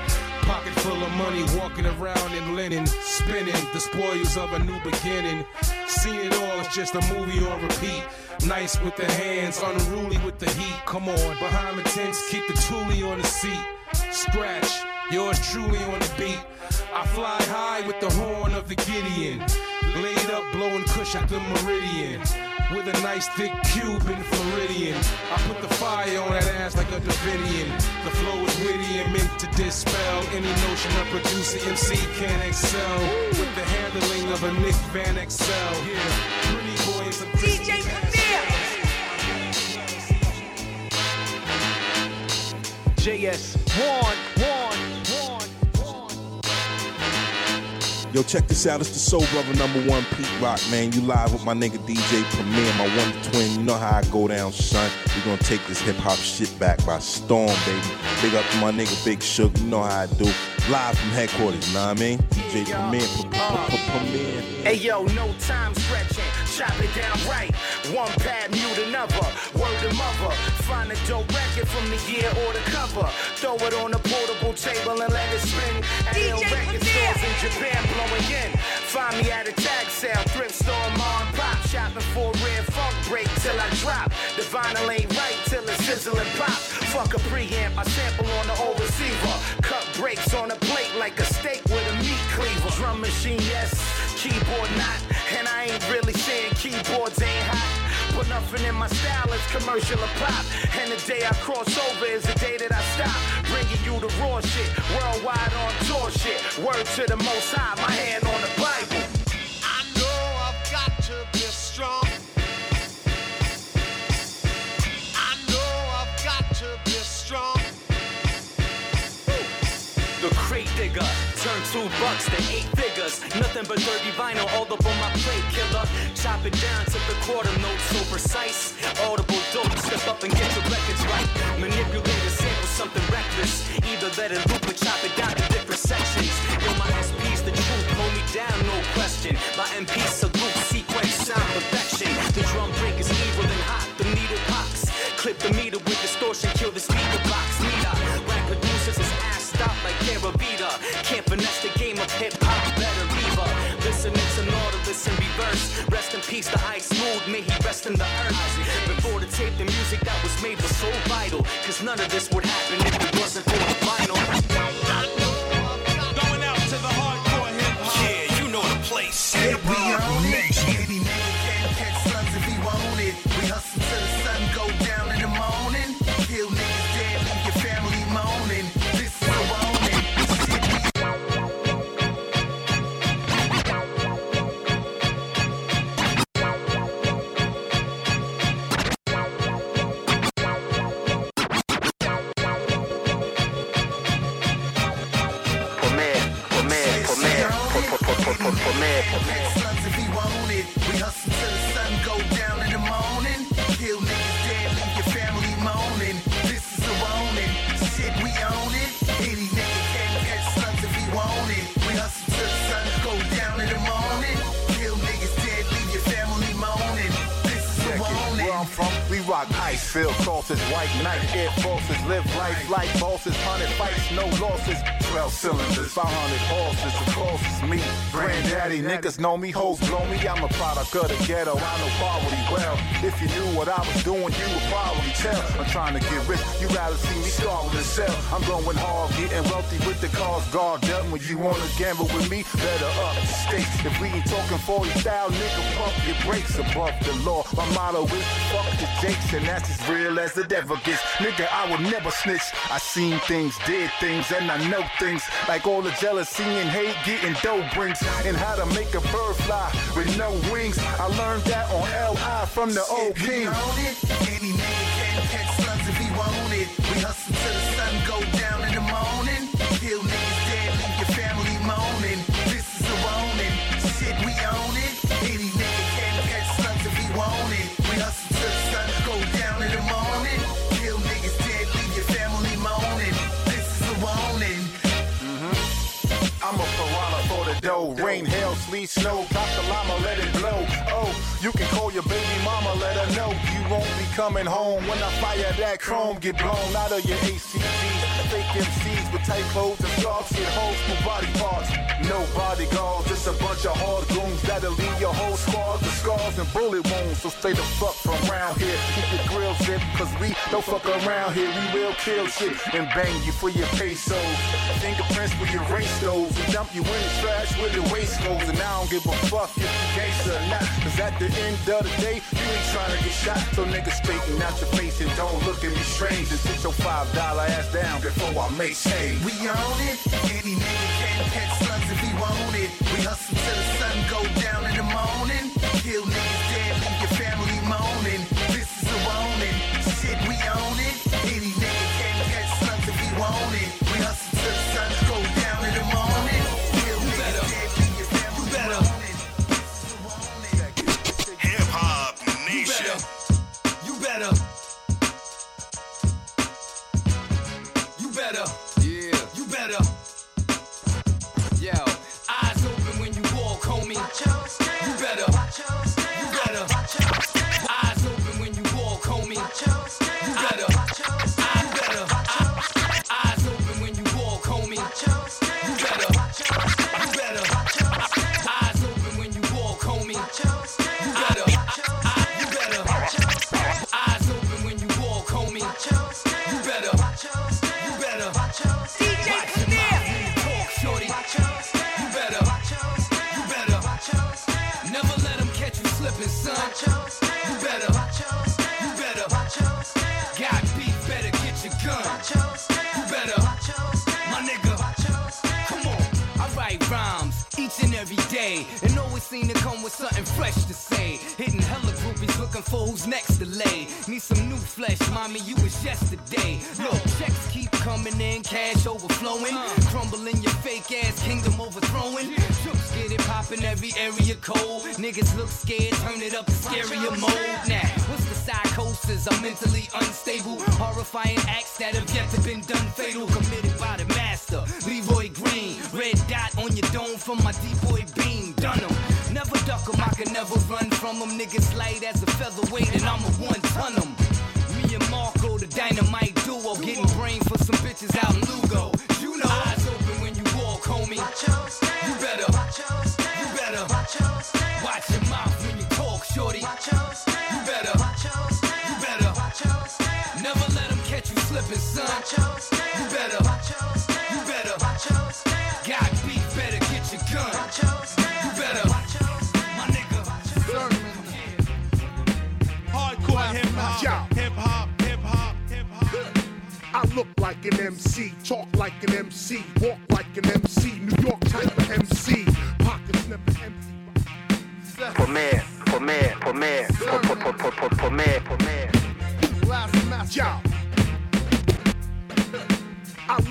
Pocket full of money, walking around in linen, spinning the spoils of a new beginning. Seen it all, it's just a movie on repeat. Nice with the hands, unruly with the heat. Come on, behind the tents, keep the toolie on the seat. Scratch, yours truly on the beat. I fly high with the horn of the Gideon. Laid up, blowing kush at the meridian. With a nice thick Cuban Floridian. I put the fire on that ass like a Davidian. The flow is witty and meant to dispel any notion a producer MC can excel. With the handling of a Nick Van Exel. Yeah, pretty boy and some DJ JS, warn, Yo, check this out. It's the Soul Brother number one Pete Rock, man. You live with my nigga DJ Premier, my wonder twin. You know how I go down, son. we gonna take this hip hop shit back by storm, baby. Big up to my nigga Big Shug. You know how I do. Live from headquarters, you know what I mean? DJ Premier, p- p- p- Premier. Hey yo, no time stretching, chop it down right. One pad, mute another. Word to mother. Find a dope record from the year or the cover. Throw it on a portable table and let it spin. At ill record stores in Japan blowing in. Find me at a tag sale, thrift store, mom pop. Shopping for a rare funk break till I drop. The vinyl ain't right till it sizzle and pop. Fuck a preamp, I sample on the old receiver. Cut breaks on a plate like a steak with a meat cleaver. Drum machine, yes. Keyboard not. And I ain't really saying keyboards ain't hot. But nothing in my style is commercial or pop. And the day I cross over is the day that I stop. Bringing you the raw shit, worldwide on tour shit. Word to the most high, my hand on the Bible. Two bucks to eight figures. Nothing but dirty vinyl all up on my plate, killer. Chop it down to the quarter note, so precise. Audible dope, step up and get the records right. Manipulate a sample, something reckless. Either let it loop or chop it down to different sections. Yo, my SP's the truth, hold me down, no question. My MP salute, sequence, sound perfection. The drum break is evil and hot, the needle pops. Clip the meter with distortion, kill the speaker box. Meter, rap producers is ass stop like Caravita. Nautilus in reverse. Rest in peace, the ice smooth, may he rest in the earth. Before the tape, the music that was made was so vital. Cause none of this would happen if it wasn't for the vinyl. Going out to the hardcore hip hop. Yeah, you know the place. Yeah, we niggas know me, hoes blow me, I'm a product of the ghetto, I know poverty well, if you knew what I was doing, you would probably tell, I'm trying to get rich, you rather see me starving to sell, I'm going hard, getting wealthy with the cars guard up, when you wanna gamble with me, better up the stakes, if we ain't talking 40 style, nigga, pump your brakes above the law, my motto is fuck the jakes, and that's as real as the devil gets, nigga, I will never snitch, I seen things, did things, and I know things, like all the jealousy and hate getting dough brings, and how to make a bird fly with no wings, I learned that on LI from the old king. Any nigga can catch slugs if he want it. We hustle till the sun go down in the morning. Kill niggas dead, leave your family moaning. This is a warning. Shit, we own it. Any nigga can catch slugs if he want it. We hustle till the sun go down in the morning. Kill niggas dead, leave your family moaning. This is a warning. Mm-hmm. I'm a piranha for the dough. Rain, hail, sleet, snow, pop the llama, let it blow. Oh, you can call your baby mama, let her know you won't be coming home when I fire that chrome. Get blown out of your ACGs. Fake MCs with tight clothes and scarves, get holes for body parts. No bodyguards, just a bunch of hard goons that'll leave your whole squad with scars and bullet wounds. So stay the fuck from around here. Keep your grill zipped, cause we don't fuck around here. We will kill shit and bang you for your pesos. Fingerprints for your race those and dump you in the trash where your waste goes. And I don't give a fuck if you gangsta or not. Cause at the end of the day, you ain't trying to get shot. So niggas straighten out your face and don't look at me strange. And sit your five dollar ass down before I make change. We own it. Any nigga can catch slugs if he want it. We hustle till the sun go down in the morning. Kill niggas Niggas look scared, turn it up to scarier mode. Now, what's the psychosis? I'm mentally unstable. Horrifying acts that have yet to been done fatal. Committed by the master, Leroy Green. Red dot on your dome from my D-boy beam. Done 'em. Never duck 'em, I can never run from from 'em. Niggas light as a featherweight and I'm a one-ton ton 'em. Me and Marco, the dynamite duo, getting brain for some bitches out in Lugo. Slipping, son. You better, you better got beef, better get your gun. You better, my nigga. Hardcore hip hop. Hip hop, hip hop, hip hop. I look like an MC, talk like an MC, walk like an MC, New York type of MC. Pocket snipping MC. Premier, premier, premier, po- po- po- po- po- premier, premier. Yo. I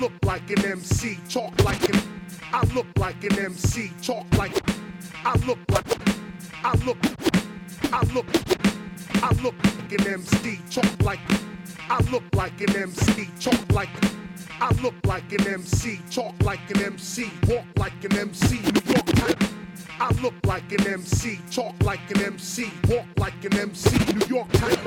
look like an MC, talk like an. I look like an MC, talk like. I look like. I look. I look. I look like an MC, talk like. I look like an MC, talk like. I look like an MC, talk like an MC, walk like an MC, New York type. I look like an MC, talk like an MC, walk like an MC, New York type.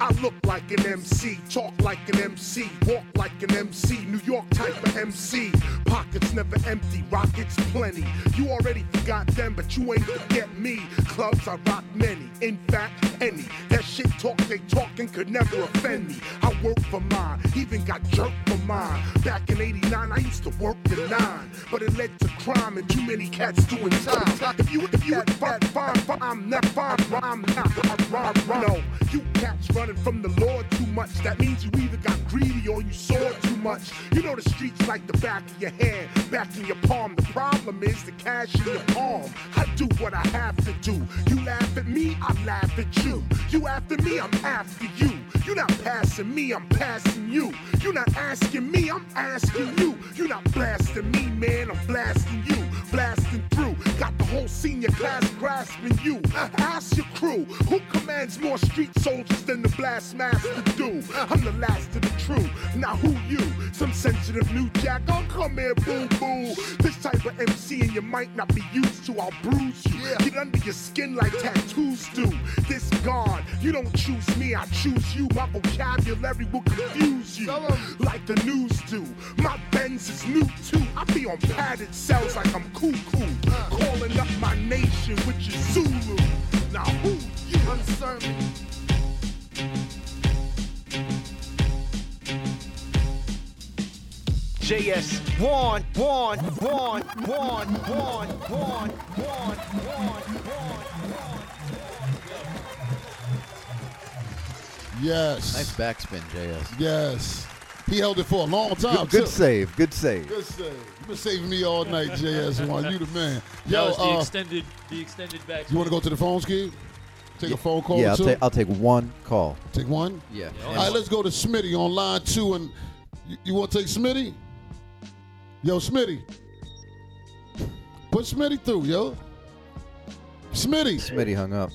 I look like an MC, talk like an MC, walk like an MC, New York type of MC. Pockets never empty, rockets plenty. You already forgot them, but you ain't forget me. Clubs I rock many, in fact, any. That shit talk they talking could never offend me. I work for mine, even got jerked for mine. Back in 89, I used to work the nine, but it led to crime and too many cats doing time. If you, if you fine, fine, fine, I'm not fine, I'm not, I'm rhyme. No, you cats running from the Lord too much. That means you either got greedy or you soared too much. You know the streets like the back of your hand, back in your palm. The problem is the cash in your palm. I do what I have to do. You laugh at me, I laugh at you. You after me, I'm after you. You're not passing me, I'm passing you. You're not asking me, I'm asking you. You're not blasting me, man, I'm blasting you. Blasting through, got the whole senior class grasping you. Ask your crew, who commands more street soldiers than the blast master do? I'm the last of the true. Now who you? Some sensitive new jack? Oh, come here, boo boo. This type of MC and you might not be used to. I'll bruise you. Get under your skin like tattoos do. This God, you don't choose me, I choose you. My vocabulary will confuse you like the news do. My Benz is new too. I be on padded cells like I'm cuckoo. Calling up my nation, which is Zulu. Now who you concern me? JS one one one one one one one one Yes. Nice backspin, JS. Yes. He held it for a long time. Good, good too. save. Good save. Good save. You've been saving me all night, JS1. You the man. That Yo, was the uh, extended, the extended back. you want to go to the phone, Ski? Take a phone call Yeah, I'll two? take I'll take one call. Take one? Yeah. All right, let's go to Smitty on line two. And you, you want to take Smitty? Yo, Smitty. Put Smitty through, yo. Smitty. Smitty hung up.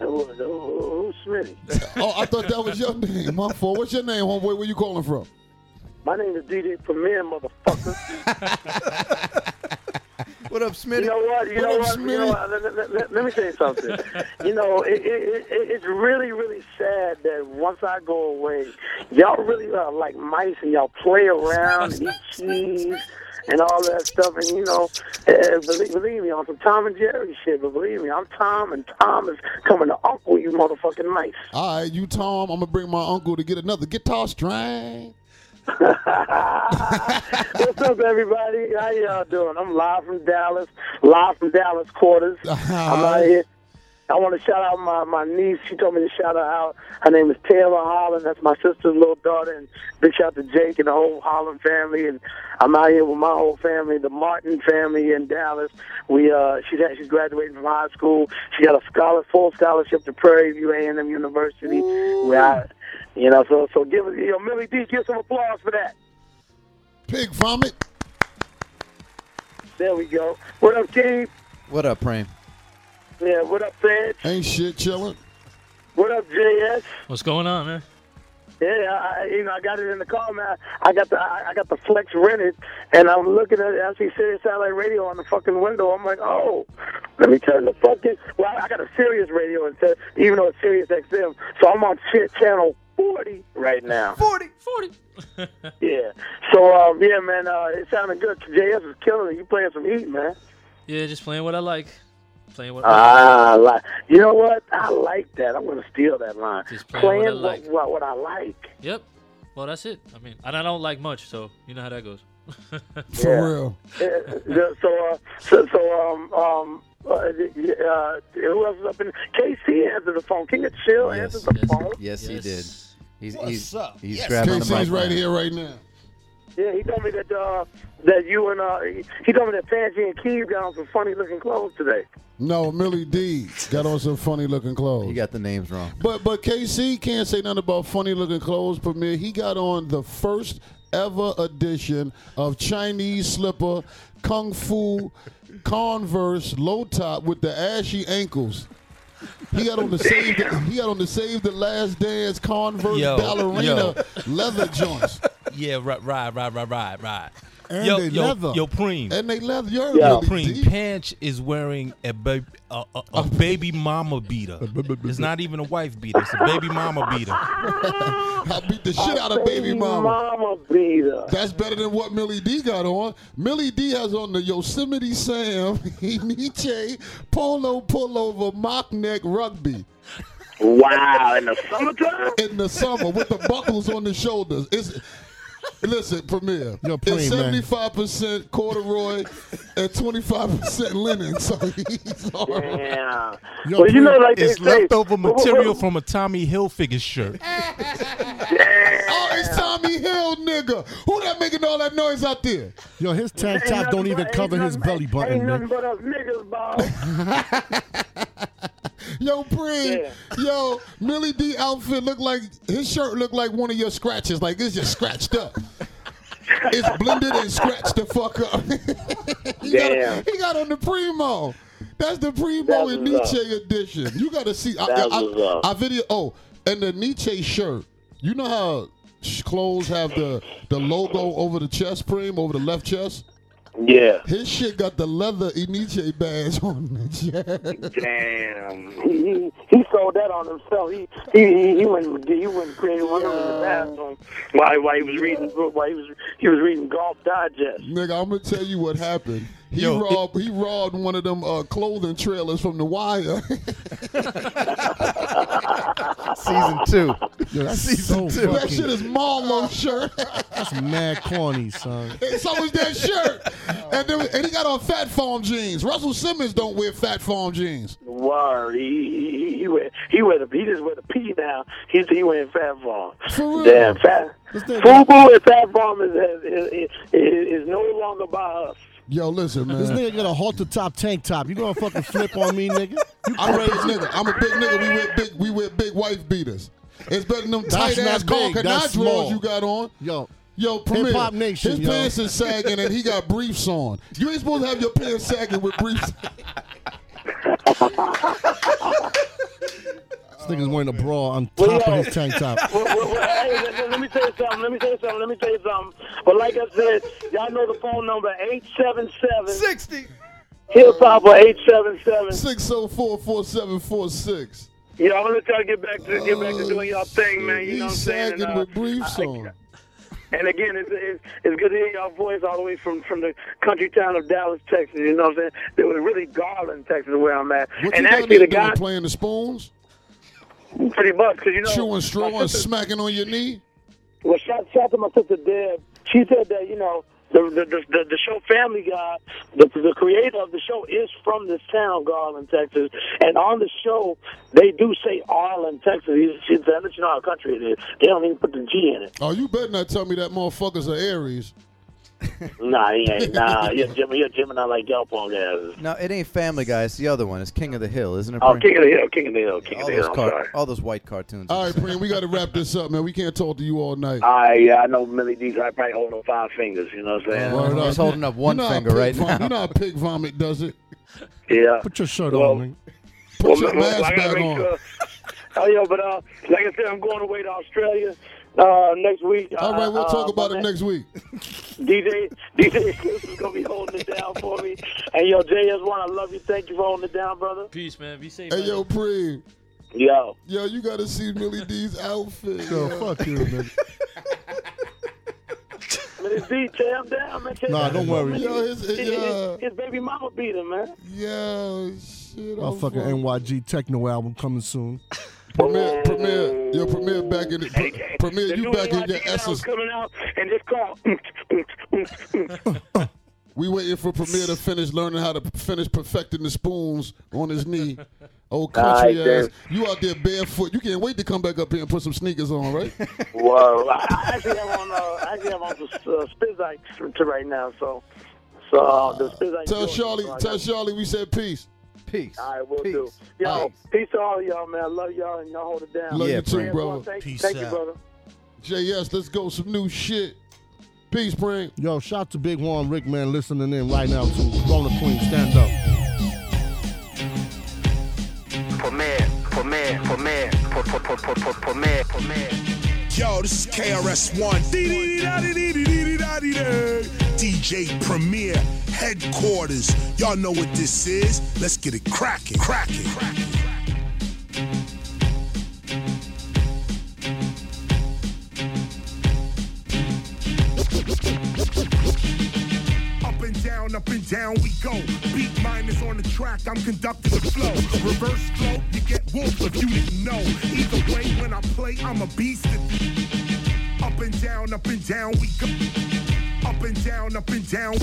Who, who, who's Smitty? oh, I thought that was your name. My fault. What's your name, homeboy? Where you calling from? My name is DJ Premier, motherfucker. What up, Smitty? You know what? You What know up, what? You know what? Let, let- let- let me tell you something. you know, it, it, it, it's really, really sad that once I go away, y'all really are like mice and y'all play around and eat cheese and all that stuff. And, you know, uh, believe, believe me, on some Tom and Jerry shit, but believe me, I'm Tom and Tom is coming to Uncle, you motherfucking mice. All right, you Tom. I'm gonna bring my uncle to get another guitar string. What's up, everybody? How y'all doing? I'm live from Dallas, live from Dallas quarters. I'm out here. I want to shout out my, my niece. She told me to shout her out. Her name is Taylor Holland. That's my sister's little daughter. And big shout out to Jake and the whole Holland family. And I'm out here with my whole family, the Martin family in Dallas. We uh, she's she's graduating from high school. She got a scholar, full scholarship to Prairie View A&M University. Where I, you know, so so give it, you know, Millie D, give some applause for that. Pig vomit. There we go. What up, King? What up, Preem? Yeah, what up, Fed? Ain't shit chilling. What up, JS? What's going on, man? Yeah, I, you know, I got it in the car, man. I got the I I got the Flex rented, and I'm looking at it. I see Sirius Satellite Radio on the fucking window. I'm like, oh, let me turn the fucking. Well, I got a Sirius Radio instead, even though it's Sirius XM. So I'm on shit channel 40 right now. 40, 40. Yeah. So um, yeah, man, uh, it sounded good. JS is killing it. You playing some heat, man. Yeah, just playing what I like. Playing what Ah, like you know what? I like that. I'm gonna steal that line. Just playing what I like. what, what, what I like. Yep. Well, that's it. I mean, and I don't like much, so you know how that goes. For Yeah. real. So, uh, so, so, um, um, uh, uh, who else is up in? KC answered the phone. King of Chill answered the phone. Yes, he did. He's What's he's up? he's Yes. grabbing the KC's mic right now. here, right now. Yeah, he told me that uh, that you and uh, he, he told me that Pansy and Keith got on some funny looking clothes today. No, Millie D got on some funny looking clothes. You got the names wrong. But but KC can't say nothing about funny looking clothes. Premier, he got on the first ever edition of Chinese slipper, kung fu, Converse low top with the ashy ankles. He got on the save. The, he got on the save the last dance Converse Yo, ballerina yo. leather joints. Yeah, right, right, right, right, right, right. And yo, they yo, leather. yo, Preem. And they leather. You're Yo, really Preem. Panch is wearing a, ba- a, a, a baby mama beater. It's not even a wife beater. It's a baby mama beater. I beat the shit out of baby mama. Mama beater. That's better than what Millie D got on. Millie D has on the Yosemite Sam Nautica polo pullover mock neck rugby. Wow, in the summertime? In the summer with the buckles on the shoulders. It's listen, Premier. Yo, it's Preem, man. seventy five percent corduroy and twenty five percent linen. So he's all right. Yeah. Yo, well, you know, like it's they leftover what- what- material what- from a Tommy Hilfiger shirt. Oh, it's Tommy Hill, nigga. Who that making all that noise out there? Yo, his tank top don't even but- cover his nothing- belly button, Ain't nothing nigga. but us niggas, ball. Yo, Preem, yo, Millie D outfit look like his shirt look like one of your scratches. Like it's just scratched up. It's blended and scratched the fuck up. he, Damn. Got, he got on the primo. That's the primo That's and Nautica edition. You got to see. I, That's I, up. I, I video. Oh, and the Nautica shirt. You know how clothes have the the logo over the chest, Preem, over the left chest. Yeah. His shit got the leather Nautica badge on the chest. Damn. He, he, he sold that on himself. He he he, he went he went crazy one of them in the bathroom while while he was reading while he was he was reading Golf Digest. Nigga, I'm gonna tell you what happened. He Yo, robbed he robbed one of them uh, clothing trailers from the wire. Season two. Yo, that's Season so two. that fucking. shit is Marlo shirt. That's mad corny, son. and so was that shirt. And then and he got on Phat Farm jeans. Russell Simmons don't wear Phat Farm jeans. Word. He he he wear he wear the he just wear the P now. He's he wearing Phat Farm. For real. Damn fat. This nigga- Fubu and Phat Farm is is, is, is, is no longer by us. Yo, listen, man. This nigga got a halter top tank top. You gonna fucking flip on me, nigga? You I'm a big nigga. I'm a big nigga. We wear big we wear big wife beaters. It's better than them tight ass not Carl that's drawers small. you got on. Yo, Yo, Premier, Hip Hop Nation, his yo. pants is sagging and he got briefs on. You ain't supposed to have your pants sagging with briefs. this nigga's wearing a bra on Well, top of his tank top. well, well, well, hey, let, let me tell you something. Let me tell you something. Let me tell you something. But like I said, y'all know the phone number eight seven seven 60. hip hop or eight seven seven. 604-4746. You know, I'm gonna try to get back to get back to doing y'all thing, man. You know what I'm He's saying? sagging And, uh, with briefs I- on. And again, it's, it's it's good to hear y'all voice all the way from from the country town of Dallas, Texas. You know what I'm saying? It was really Garland, Texas, where I'm at. What and you down actually, the guy playing the spoons? Pretty much because you know Chewing straw and smacking on your knee? Well, shout, shout to my sister Deb. She said that you know the the the, the, show Family Guy, the the creator of the show is from this town, Garland, Texas. And on the show, they do say Arlen, Texas. He, she said, "Let you know how country it is. They don't even put the G in it." Oh, you better not tell me that motherfuckers are Aries. Nah, he ain't. Nah, you're Jimmy. You're Gemini like y'all punk asses. No, it ain't Family Guy. It's the other one. It's King of the Hill, isn't it? Oh, Preem? King of the Hill, King of the Hill, King all of the those Hill. I'm car- sorry. all those white cartoons. All right, Preem, we got to wrap this up, man. We can't talk to you all night. I yeah, I know Millie D's. I probably hold on five fingers. You know what I'm saying? Word He's up. holding up one You know finger right vom- now. You know how pig vomit does it? Yeah. Put your shirt Well, on, nigga. Put Well, your well, mask I back on. sure- Oh, yeah, but uh, like I said, I'm going away to Australia uh, next week. All right, we'll uh, talk uh, about it man- next week. DJ DJ Exclusive is gonna be holding it down for me. And yo, JS1, I love you. Thank you for holding it down, brother. Peace, man. Be safe. Hey, man. yo, Preem. Yo. Yo, you got to see Millie D's outfit. Yo, yo. fuck you, nigga. Millie D, tear him down, man. Tear Nah, him don't down. worry. Yo, his, His, his, his, uh, his baby mama beat him, man. yo, shit. I'm Motherfucking fucking- NYG techno album coming soon. Premier, Premier, yo, Premier back in the, Hey, Premier, the you back in your essence. coming out, and it's called. We waiting for Premier to finish learning how to finish perfecting the spoons on his knee. Old country right, ass. You out there barefoot. You can't wait to come back up here and put some sneakers on, right? Whoa, I I actually have on. Uh, I actually have on some uh, Spizikes to right now, so so uh, the Spizikes. Tell Charlie, tell Charlie we said peace. Peace. All right, we'll Peace. do. Yo, All right. peace to all of y'all, man. I love y'all, and y'all hold it down. Love Yeah, you too, Prince. brother. Thank, Peace thank you, out. brother. JS, let's go some new shit. Peace, Prank. Yo, shout to Big Juan Rick, man, listening in right now too. Roller Queen, stand up. Premier, Premier, Premier, Premier, Premier. Yo, this is KRS-One. DJ Premier headquarters. Y'all know what this is. Let's get it cracking, cracking, cracking. Up and down, up and down we go. Beat Minerz on the track, I'm conducting the flow. Reverse flow, you get wolf if you didn't know. Either way, when I play, I'm a beast. Up and down, up and down we go. Up and down, up and down.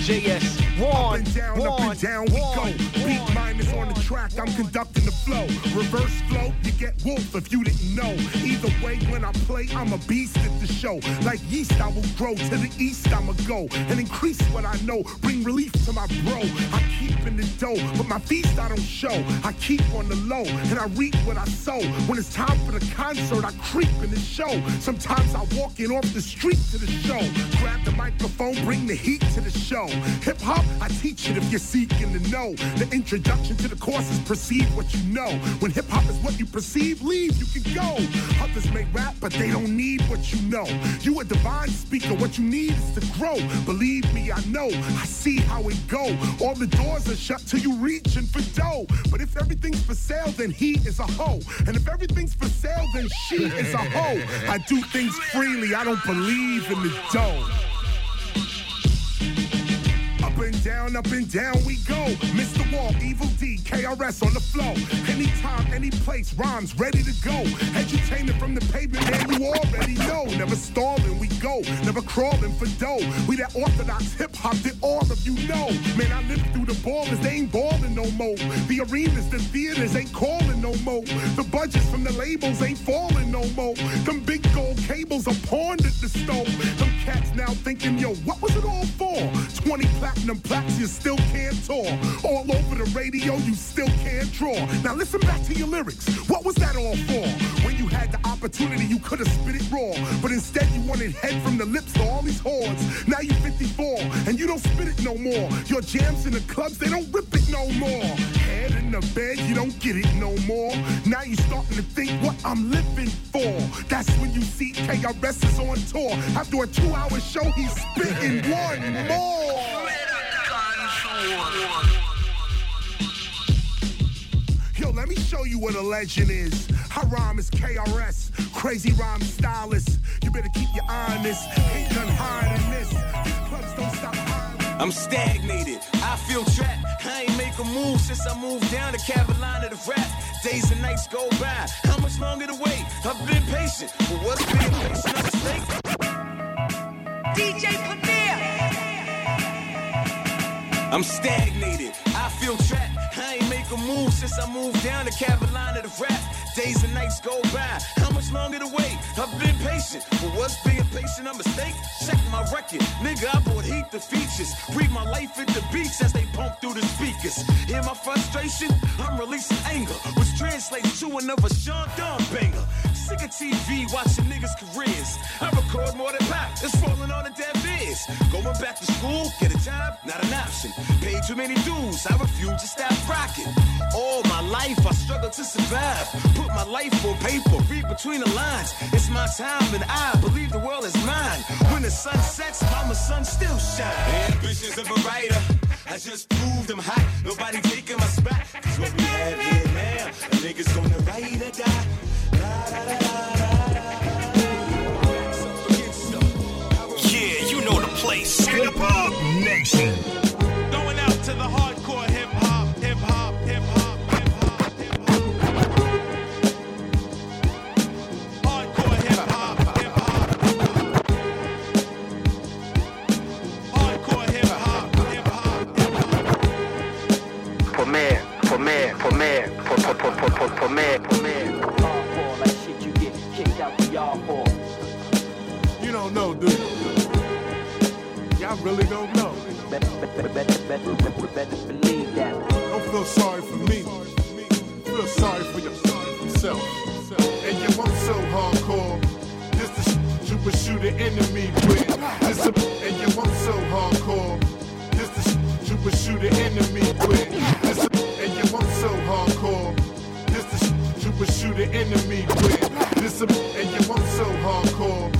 JS Up and down, up and down we go. Beat Minerz on the track, I'm conducting the flow. Reverse flow, you get wolf if you didn't know. Either way, when I play, I'm a beast at the show. Like yeast, I will grow. To the east, I'ma go and increase what I know. Bring relief to my bro. I keep in the dough, but my feast I don't show. I keep on the low and I reap what I sow. When it's time for the concert, I creep in the show. Sometimes I walk in off the street to the show. Grab the microphone, bring the heat to the show. Hip hop, I teach it if you're seeking to know. The introduction to the course is perceive what you know. When hip hop is what you perceive, leave, you can go. Others may rap, but they don't need what you know. You a divine speaker, what you need is to grow. Believe me, I know, I see how it go. All the doors are shut till you reaching for dough. But if everything's for sale, then he is a hoe. And if everything's for sale, then she is a hoe. I do things freely, I don't believe in the dough. And down, up and down we go. Mr. Walt, Evil Dee, KRS on the flow. Anytime, any place, rhymes ready to go. Edutainment from the pavement, man, you already know. Never stalling, we go. Never crawling for dough. We that orthodox hip hop that all of you know. Man, I live through the ballers, they ain't balling no more. The arenas, the theaters ain't calling no more. The budgets from the labels ain't falling no more. Them big gold cables are pawned at the store. Them cats now thinking, yo, what was it all for? 20 platinum plaques, you still can't tour. All over the radio, you still can't draw. Now listen back to your lyrics. What was that all for? When you had the opportunity, you could have spit it raw. But instead, you wanted head from the lips to all these hordes. Now you're 54, and you don't spit it no more. Your jams in the clubs, they don't rip it no more. Head in the bed, you don't get it no more. Now you're starting to think what I'm living for. That's when you see KRS is on tour. After a two-hour show, he's spitting one more. Yo, let me show you what a legend is. I rhyme is KRS, crazy rhyme stylist. You better keep your eye on this. Ain't none higher than this. Clubs don't stop I'm stagnated. I feel trapped. I ain't make a move since I moved down to Carolina to rap. Days and nights go by. How much longer to wait? I've been patient. But what's being patient? Mistake? DJ Premier. I'm stagnated. I feel trapped. I ain't make a move since I moved down to Carolina to rap. Days and nights go by. How much longer to wait? I've been patient. But what's being patient a mistake? Check my record. Nigga, I bought heat the features. Breathe my life at the beats as they pump through the speakers. Hear my frustration? I'm releasing anger, which translates to another Sean Dunn banger. Sick of TV watching niggas' careers. I record more than pop. It's falling on the dead ears. Going back to school, get a job, not an option. Pay too many dues, I refuse to stop rocking. All my life, I struggled to survive. Put my life on paper, read between the lines. It's my time, and I believe the world is mine. When the sun sets, mama sun still shine. Ambitions of a writer. I just proved I'm hot. Nobody taking my spot. Cause what we have here now, a nigga's gonna write or die. Know the place. Hip Hop Nation. Going out to the hardcore hip hop, hip hop, hip hop, hip hop, hip hop. Hardcore hip hop, hip hop. Hardcore hip hop, hip hop. Premier, premier, premier, po- po- po- po- po- premier, premier. like shit you get kicked out the yard for. You don't know, do you? Y'all really don't know. Better, better, better, better, better, better believe that. Don't feel sorry for me. Feel sorry for yourself. And you want so hardcore. This the shit you shoot an enemy with. This and you want so hardcore. This the shit you shoot an enemy with. This and you want so hardcore. This the shit you shoot an enemy with. This and you want so hardcore.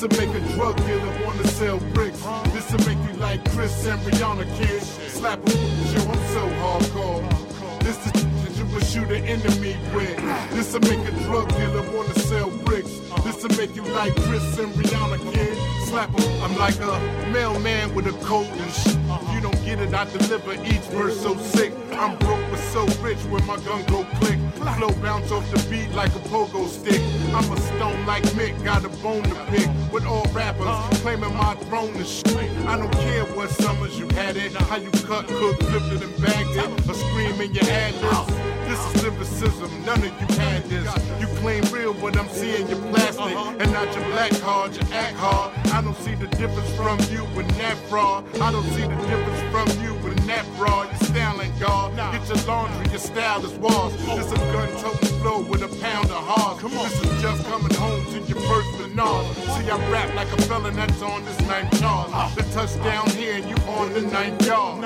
This'll make a drug dealer wanna sell bricks. This'll make you like Chris and Rihanna. Slap a yo, I'm so hardcore. This is shoot an enemy with. This'll make a drug dealer wanna sell bricks. This'll make you like Chris and Rihanna, kid. Slap 'em. I'm like a mailman with a coat and sh- you don't get it, I deliver each verse so sick. I'm broke but so rich when my gun go click. Flow bounce off the beat like a pogo stick. I'm a stone like Mick, got a bone to pick. With all rappers claiming my throne is shit. I don't care what summers you had it, how you cut, cook, it, and bagged it, or scream in your ad libs. This is lyricism, none of you had this. You claim real, but I'm seeing your plastic, uh-huh. and not your black card, your act hard. I don't see the difference from you with that fraud. I don't see the difference from you with that fraud. Your style ain't God. Get your laundry, your style is walls. This is gun toting flow with a pound of hard. come This is just coming home to your first banana. See, I rap like a felon that's on this ninth charge. The touchdown here and you on the ninth yard.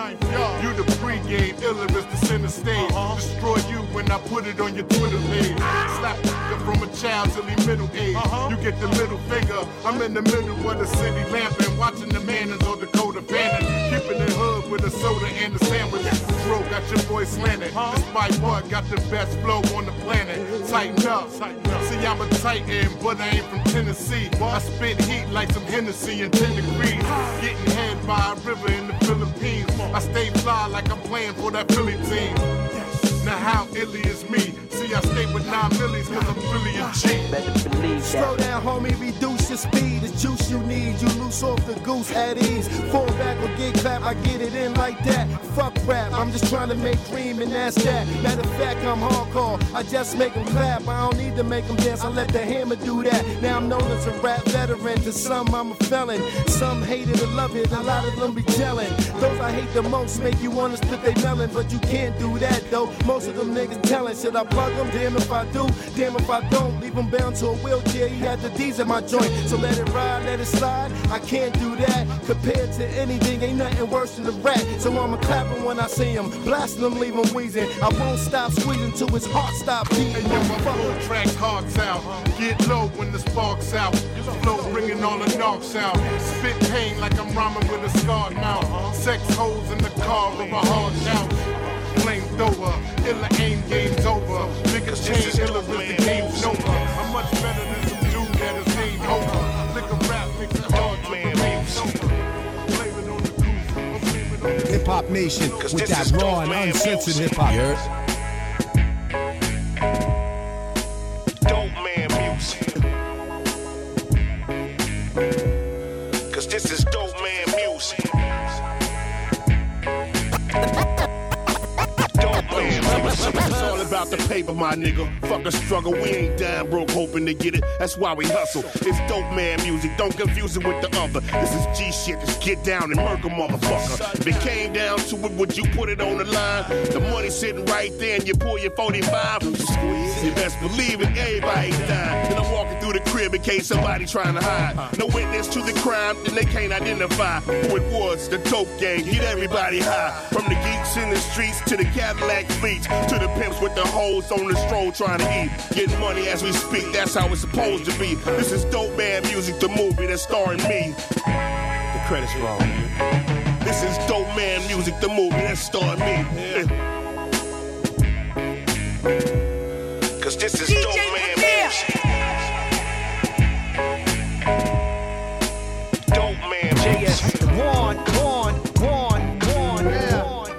You the pregame, illerist, the center stage. Destroy you when I put it on your Twitter page. Slap nigga from a child till he middle age. You get the middle finger. I'm in the middle of the city lamping, watching the Manners or Dakota Fanning. Keeping it hood with a soda and a sandwich. Bro, got your boy slanted. Despite what, got the best flow on the planet. Tighten up. See, I'm a titan, but I ain't from Tennessee. I spit heat like some Hennessy in 10 degrees. Getting head by a river in the Philippines. I stay fly like I'm playing for that Philly team. Now how illy is me? See, I stay with nine millies cause I'm really a G. Slow down, homie, reduce your speed. The juice you need, you loose off the goose at ease. Fall back or get clapped, I get it in like that. Fuck rap, I'm just trying to make dream and that's that. Matter of fact, I'm hardcore. I just make them clap. I don't need to make them dance, I let the hammer do that. Now I'm known as a rap veteran. To some, I'm a felon. Some hate it or love it, a lot of them be gelling. Those I hate the most make you wanna split they melon, but you can't do that though. Most of them niggas telling, should I plug them? Damn if I do, damn if I don't. Leave them bound to a wheelchair, he had the D's in my joint. So let it ride, let it slide. I can't do that. Compared to anything, ain't nothing worse than the rat. So I'ma clap him when I see him, blasting him, leave him wheezing. I won't stop squeezing till his heart stop beating. Yo, my full track hearts out. Get low when the sparks out. Flow bringing all the knocks out. Spit pain like I'm rhyming with a scarred mouth. Sex holes in the car of a hard couch. Flamethrower, illa aim game's over. Niggas change illa with the game's over. Hip Hop Nation with that raw and uncensored hip hop. The paper, my nigga. Fuck a struggle, we ain't down broke hoping to get it. That's why we hustle. It's dope man music, don't confuse it with the other. This is G shit, just get down and murk a motherfucker. If it came down to it, would you put it on the line? The money sitting right there and you pull your 45. Squeeze, you best believe it, everybody dying. Then I'm walking through the crib in case somebody trying to hide. No witness to the crime, then they can't identify who it was. The dope gang, get everybody high. From the geeks in the streets to the Cadillac fleets to the pimps with the hoes on the stroll trying to eat. Getting money as we speak, that's how it's supposed to be. This is Dope Man Music, the movie that's starring me. The credits roll. This is Dope Man Music, the movie that's starring me. Cause this is dope man music. Dope man music. One, one, one, one, one.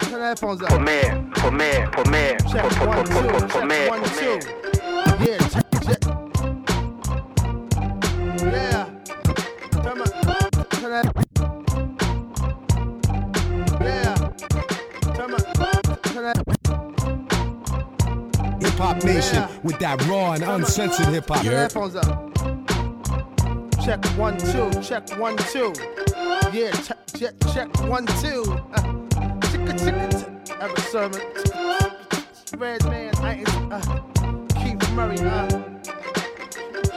Turn the headphones up. Premier, premier, premier, Check po- po- one, po- po- two, check premier, one, premier. two. Yeah, check, check. Yeah. Turn my, turn that. Yeah. Turn my, turn that. Hip Hop Nation with that raw and uncensored hip hop. Turn the headphones up. Check one, two, check one, two. Yeah, check, check, check one, two. Uh, chicka, chicka, ch- Erick Sermon. Redman, I uh, Keith Murray, uh.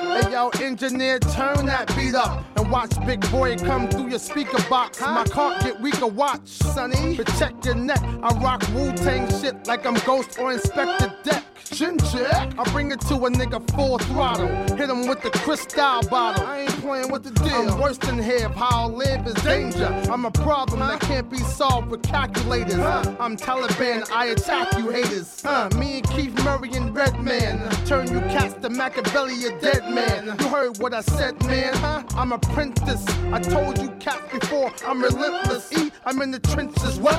Hey yo, engineer, turn that beat up and watch big boy come through your speaker box. My car get weaker, watch, sonny. Protect your neck. I rock Wu Tang shit like I'm Ghost or Inspectah Deck. Ginger, I bring it to a nigga full throttle. Hit him with the crystal bottle. I ain't playing with the deal. I'm worse than hip. How I live is danger. I'm a problem that can't be solved with calculators. I'm Taliban. I attack you haters. Uh, me and Keith Murray and Redman turn you cats to Machiavelli, a dead man. You heard what I said, man? Huh? I'm a princess. I told you cats before. I'm relentless. E, I'm in the trenches. What?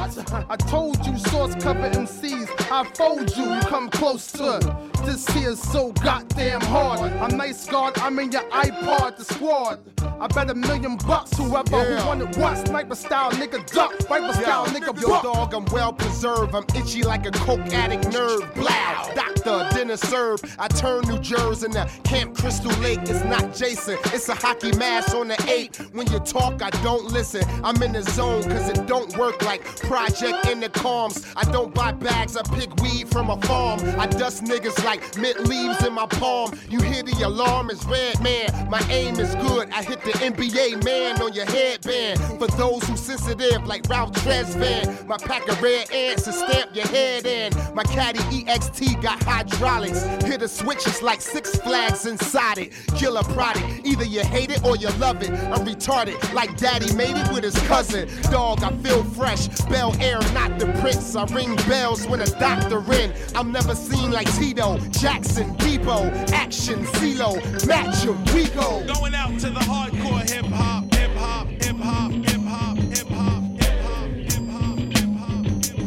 I told you source cover MCs. I fold you. You come close to it. This here's so goddamn hard. I'm nice guard. I'm in your iPod. The squad. I bet a million bucks. Whoever Yeah. who wanted what? Sniper style, nigga duck. Viper style, nigga Yo, buck. dog, I'm well preserved. I'm itchy like a coke addict nerve. Blow, doctor, dinner served. I turn New Jersey into Camp Crystal It's not Jason, it's a hockey mask on the eight. When you talk, I don't listen. I'm in the zone, cause it don't work like Project in the comms. I don't buy bags, I pick weed from a farm. I dust niggas like mint leaves in my palm. You hear the alarm, it's Redman. My aim is good. I hit the NBA man on your headband. For those who sensitive like Ralph Tresvant. My pack of red ants to stamp your head in. My caddy EXT got hydraulics. Hit the switches like six flags inside it. Killer product. Either you hate it or you love it. I'm retarded like daddy made it with his cousin. Dog, I feel fresh. Bel Air, not the prince. I ring bells when a doctor in. I'm never seen like Tito, Jackson, Debo, Action, CeeLo, Match 'em, we go. Going out to the hardcore hip hop, hip hop, hip hop, hip hop, hip hop.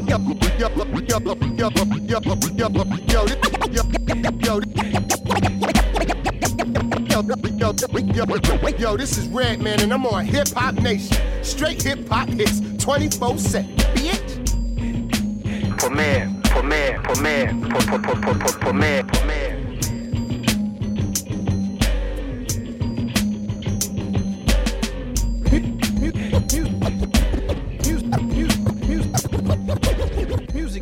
Yo, yo, yo, yo, yo, yo, yo, yo, yo, Yo, yo, yo, yo, this is Redman, and I'm on Hip Hop Nation. Straight hip hop hits 24 7. Bitch. For man, for man, for man, for, for, for, for, for, for man, for man.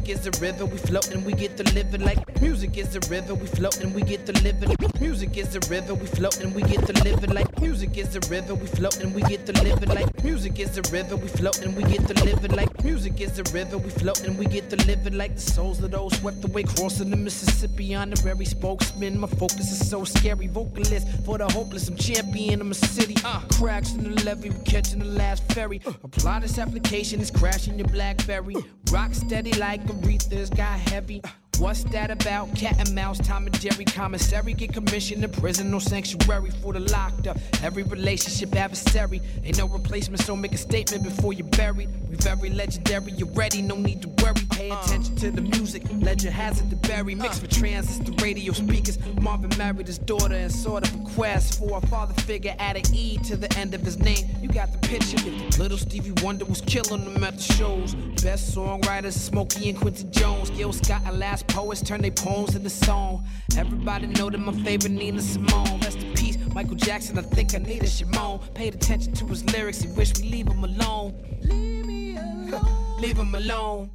Music is the river, we float and we get live it like music is the river, we float and we get live it. Music is the river, we float and we get live it like music is the river, we float and we get live it like music is the river, we float and we get live it like music is the river, we float and we get live it like the souls of those swept away crossing the Mississippi honorary spokesman. My focus is so scary, vocalist for the hopeless. I'm champion of my city. Uh, cracks in the levee, we catching the last ferry. Apply this application, it's crashing your Blackberry. Rock steady like breathe this got heavy. What's that about? Cat and mouse, Tom and Jerry commissary get commissioned in prison, no sanctuary for the locked up. Every relationship adversary, ain't no replacement, so make a statement before you're buried. We very legendary, you're ready, no need to worry. Pay uh. attention to the music, legend has it to bury. Mixed uh. with transistor radio speakers. Marvin married his daughter and sort of a quest for a father figure, adding E to the end of his name. You got the picture. Little Stevie Wonder was killing them at the shows. Best songwriters, Smokey and Quincy Jones. Gil Scott and last poets turn their poems into song. Everybody know that my favorite Nina Simone. Rest in peace, Michael Jackson. I think I need a Shimon. Paid attention to his lyrics and wish we leave him alone. Leave me alone. Leave him alone.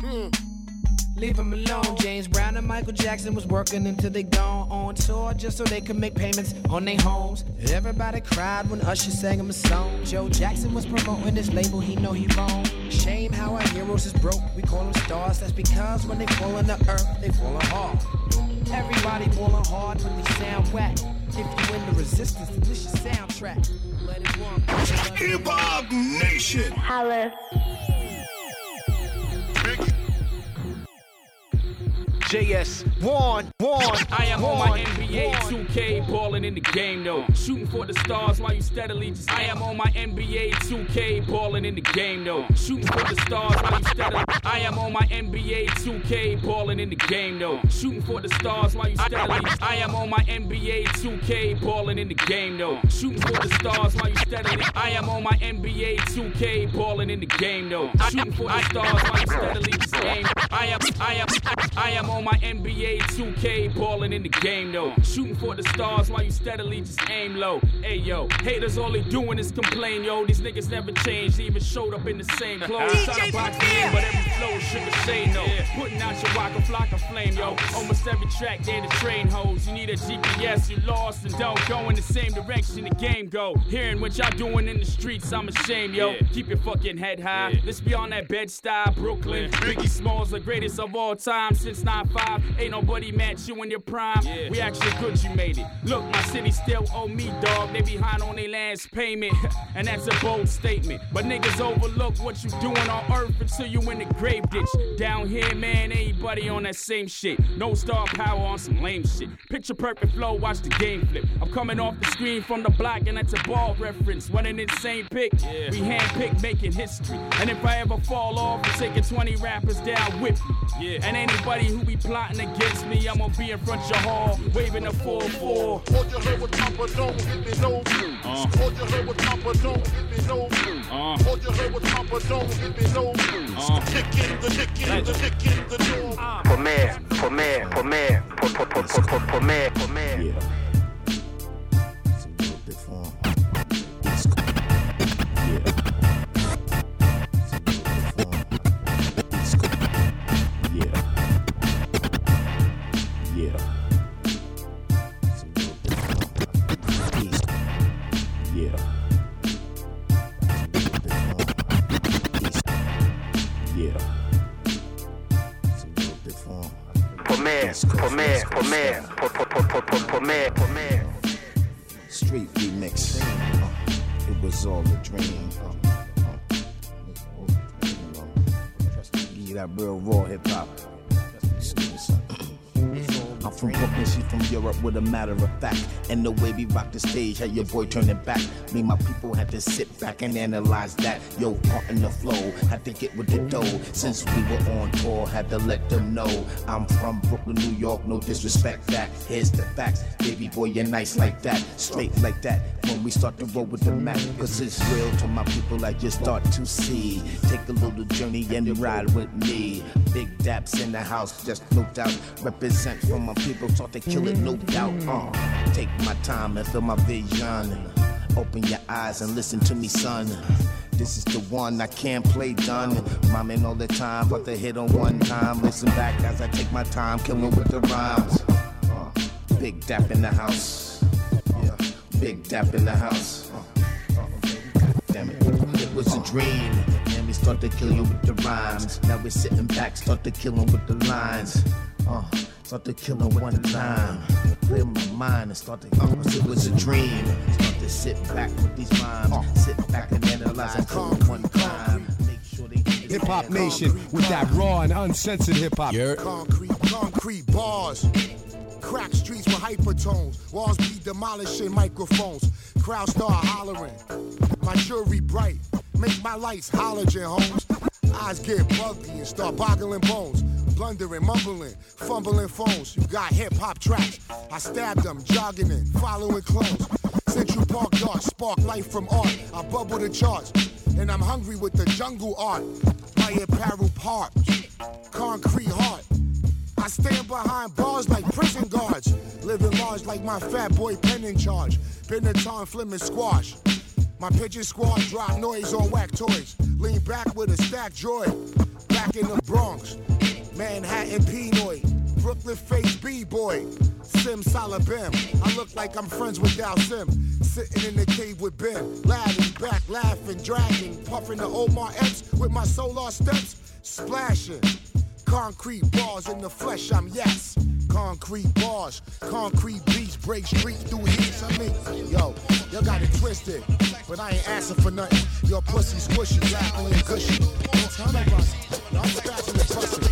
Hmm. Leave him alone. James Brown and Michael Jackson was working until they gone on tour just so they could make payments on their homes. Everybody cried when Usher sang him a song. Joe Jackson was promoting his label, he know he wrong. Shame how our heroes is broke. We call them stars. That's because when they fall on the earth, they falling hard. Everybody falling hard when they sound whack. If you in the resistance, then this your soundtrack. Let it run. Hip Hop Nation. Holla. JS, one, one. I am on my NBA 2K, balling in the game though. Shooting for the stars while you steadily just. I am on my NBA 2K, balling in the game though. Shooting for the stars while you steadily. I am on my NBA 2K, balling in the game though. Shooting for the stars while you steadily. I am on my NBA 2K, balling in the game though. Shooting for the stars while you steadily. I am on my NBA 2K, balling in the game though. Shooting for the stars while you steadily just. I am, I am, I am on on my NBA 2K, balling in the game though. Shooting for the stars while you steadily just aim low. Hey yo, haters all they doing is complain, yo. These niggas never changed, they even showed up in the same clothes. DJ Try to box me in, but every flow sugar say no. Putting out your Waka Flocka Flame, yo. Almost every track there the train hose. You need a GPS, you lost and don't go in the same direction the game go. Hearing what y'all doing in the streets, I'm ashamed, yo. Keep your fucking head high. Let's be on that Bed-Stuy, Brooklyn. Biggie Smalls, the greatest of all time since 9-5. Ain't nobody match you in your prime. We actually good, you made it. Look, my city still owe me, dog. They behind on their last payment, and that's a bold statement. But niggas overlook what you doing on earth until you in the grave ditch. Down here, man, everybody on that same shit. No star power on some lame shit. Picture perfect flow, watch the game flip. I'm coming off the screen from the block, and that's a ball reference. What an insane pick. We handpick making history. And if I ever fall off, I'm taking 20 rappers down with me. Yeah. And anybody who be plotting against me, I'm gonna be in front your hall, waving a 4-4. Hold your head with Papa, don't hit me no blue. Uh. Hold your head with Papa, don't hit me no blue. Uh. Hold your head with Papa, don't hit me no blue. Uh. Kick in the kick in the kick in the door. For mayor, for mayor, for mayor, for for for for for for mayor, for mayor. Yeah. For for mayor, for mayor. Street remix. Uh, it was all a dream. Uh, uh, give you that real raw hip hop. I'm from Brooklyn, she from Europe with a matter of fact. And the way we rock the stage had your boy turning back. Me, my people had to sit back and analyze that. Yo, part in the flow, had to get with the dough. Since we were on tour, had to let them know. I'm from Brooklyn, New York, no disrespect that. Here's the facts, baby boy, you're nice like that. Straight like that. When we start to roll with the Mac, cause it's real to my people I just start to see. Take a little journey and ride with me. Big daps in the house, just no doubt. Represent for my people, start to kill it, no doubt. Uh, take my time and feel my vision. Open your eyes and listen to me, son. This is the one I can't play done. Miming all the time, but the hit on one time. Listen back as I take my time, killing with the rhymes. Uh, big dap in the house. Yeah, big dap in the house. Uh, uh, damn it, it was a dream. And we start to kill you with the rhymes. Now we're sitting back, start to kill with the lines. Uh, start to kill 'em one time. Clear my mind and start to. Uh, it was a dream. Start to sit back with these rhymes. Sit back and analyze and kill 'em one time. Make sure they Hip Hop Nation with that raw and uncensored hip hop. Concrete, concrete bars. Crack streets with hypertones. Walls be demolishing microphones. Crowd start hollering. My jury bright. Make my lights halogen, homes. Eyes get buggy and start boggling bones. Blundering, mumbling, fumbling phones. You got hip hop tracks. I stabbed them, jogging in, following close. Central Park Yard, spark life from art. I bubble the charts. And I'm hungry with the jungle art. My apparel part. Concrete heart. I stand behind bars like prison guards. Living large like my fat boy pen in charge. Benetton Fleming squash. My pigeon squad drop noise on whack toys. Lean back with a stack joy. Back in the Bronx. Manhattan Pinoy. Brooklyn face B-boy. Sim Salabim. I look like I'm friends with Dhalsim. Sitting in the cave with Ben. Laughing, back, laughing, dragging. Puffing the Omar Epps with my solar steps. Splashing. Concrete bars in the flesh, I'm yes. Concrete bars, concrete beats break streets through heat. I mean, yo, y'all got it twisted, but I ain't asking for nothing. Your pussy squishy, laughing and about it. I'm scratching and busting.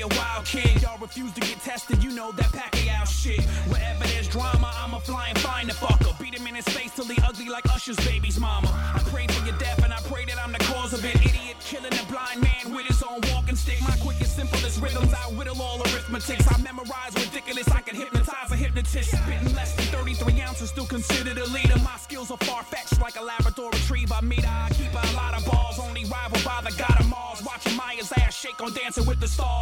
a wild kid. Y'all refuse to get tested, you know that Pacquiao shit. Wherever there's drama, I'm a flying fine the fucker. Beat him in his face till he ugly like Usher's baby's mama. I pray for your death and I pray that I'm the cause of it. Idiot killing a blind man with his own walking stick. My quickest, simplest rhythms, I whittle all arithmetics. I memorize ridiculous, I can hypnotize a hypnotist. Spitting less than 33 ounces, still considered a leader. My skills are far fetched like a Labrador retriever. Meter, I keep a lot of balls, only rival by the god of Mars. Watching Maya's ass shake on Dancing with the Stars.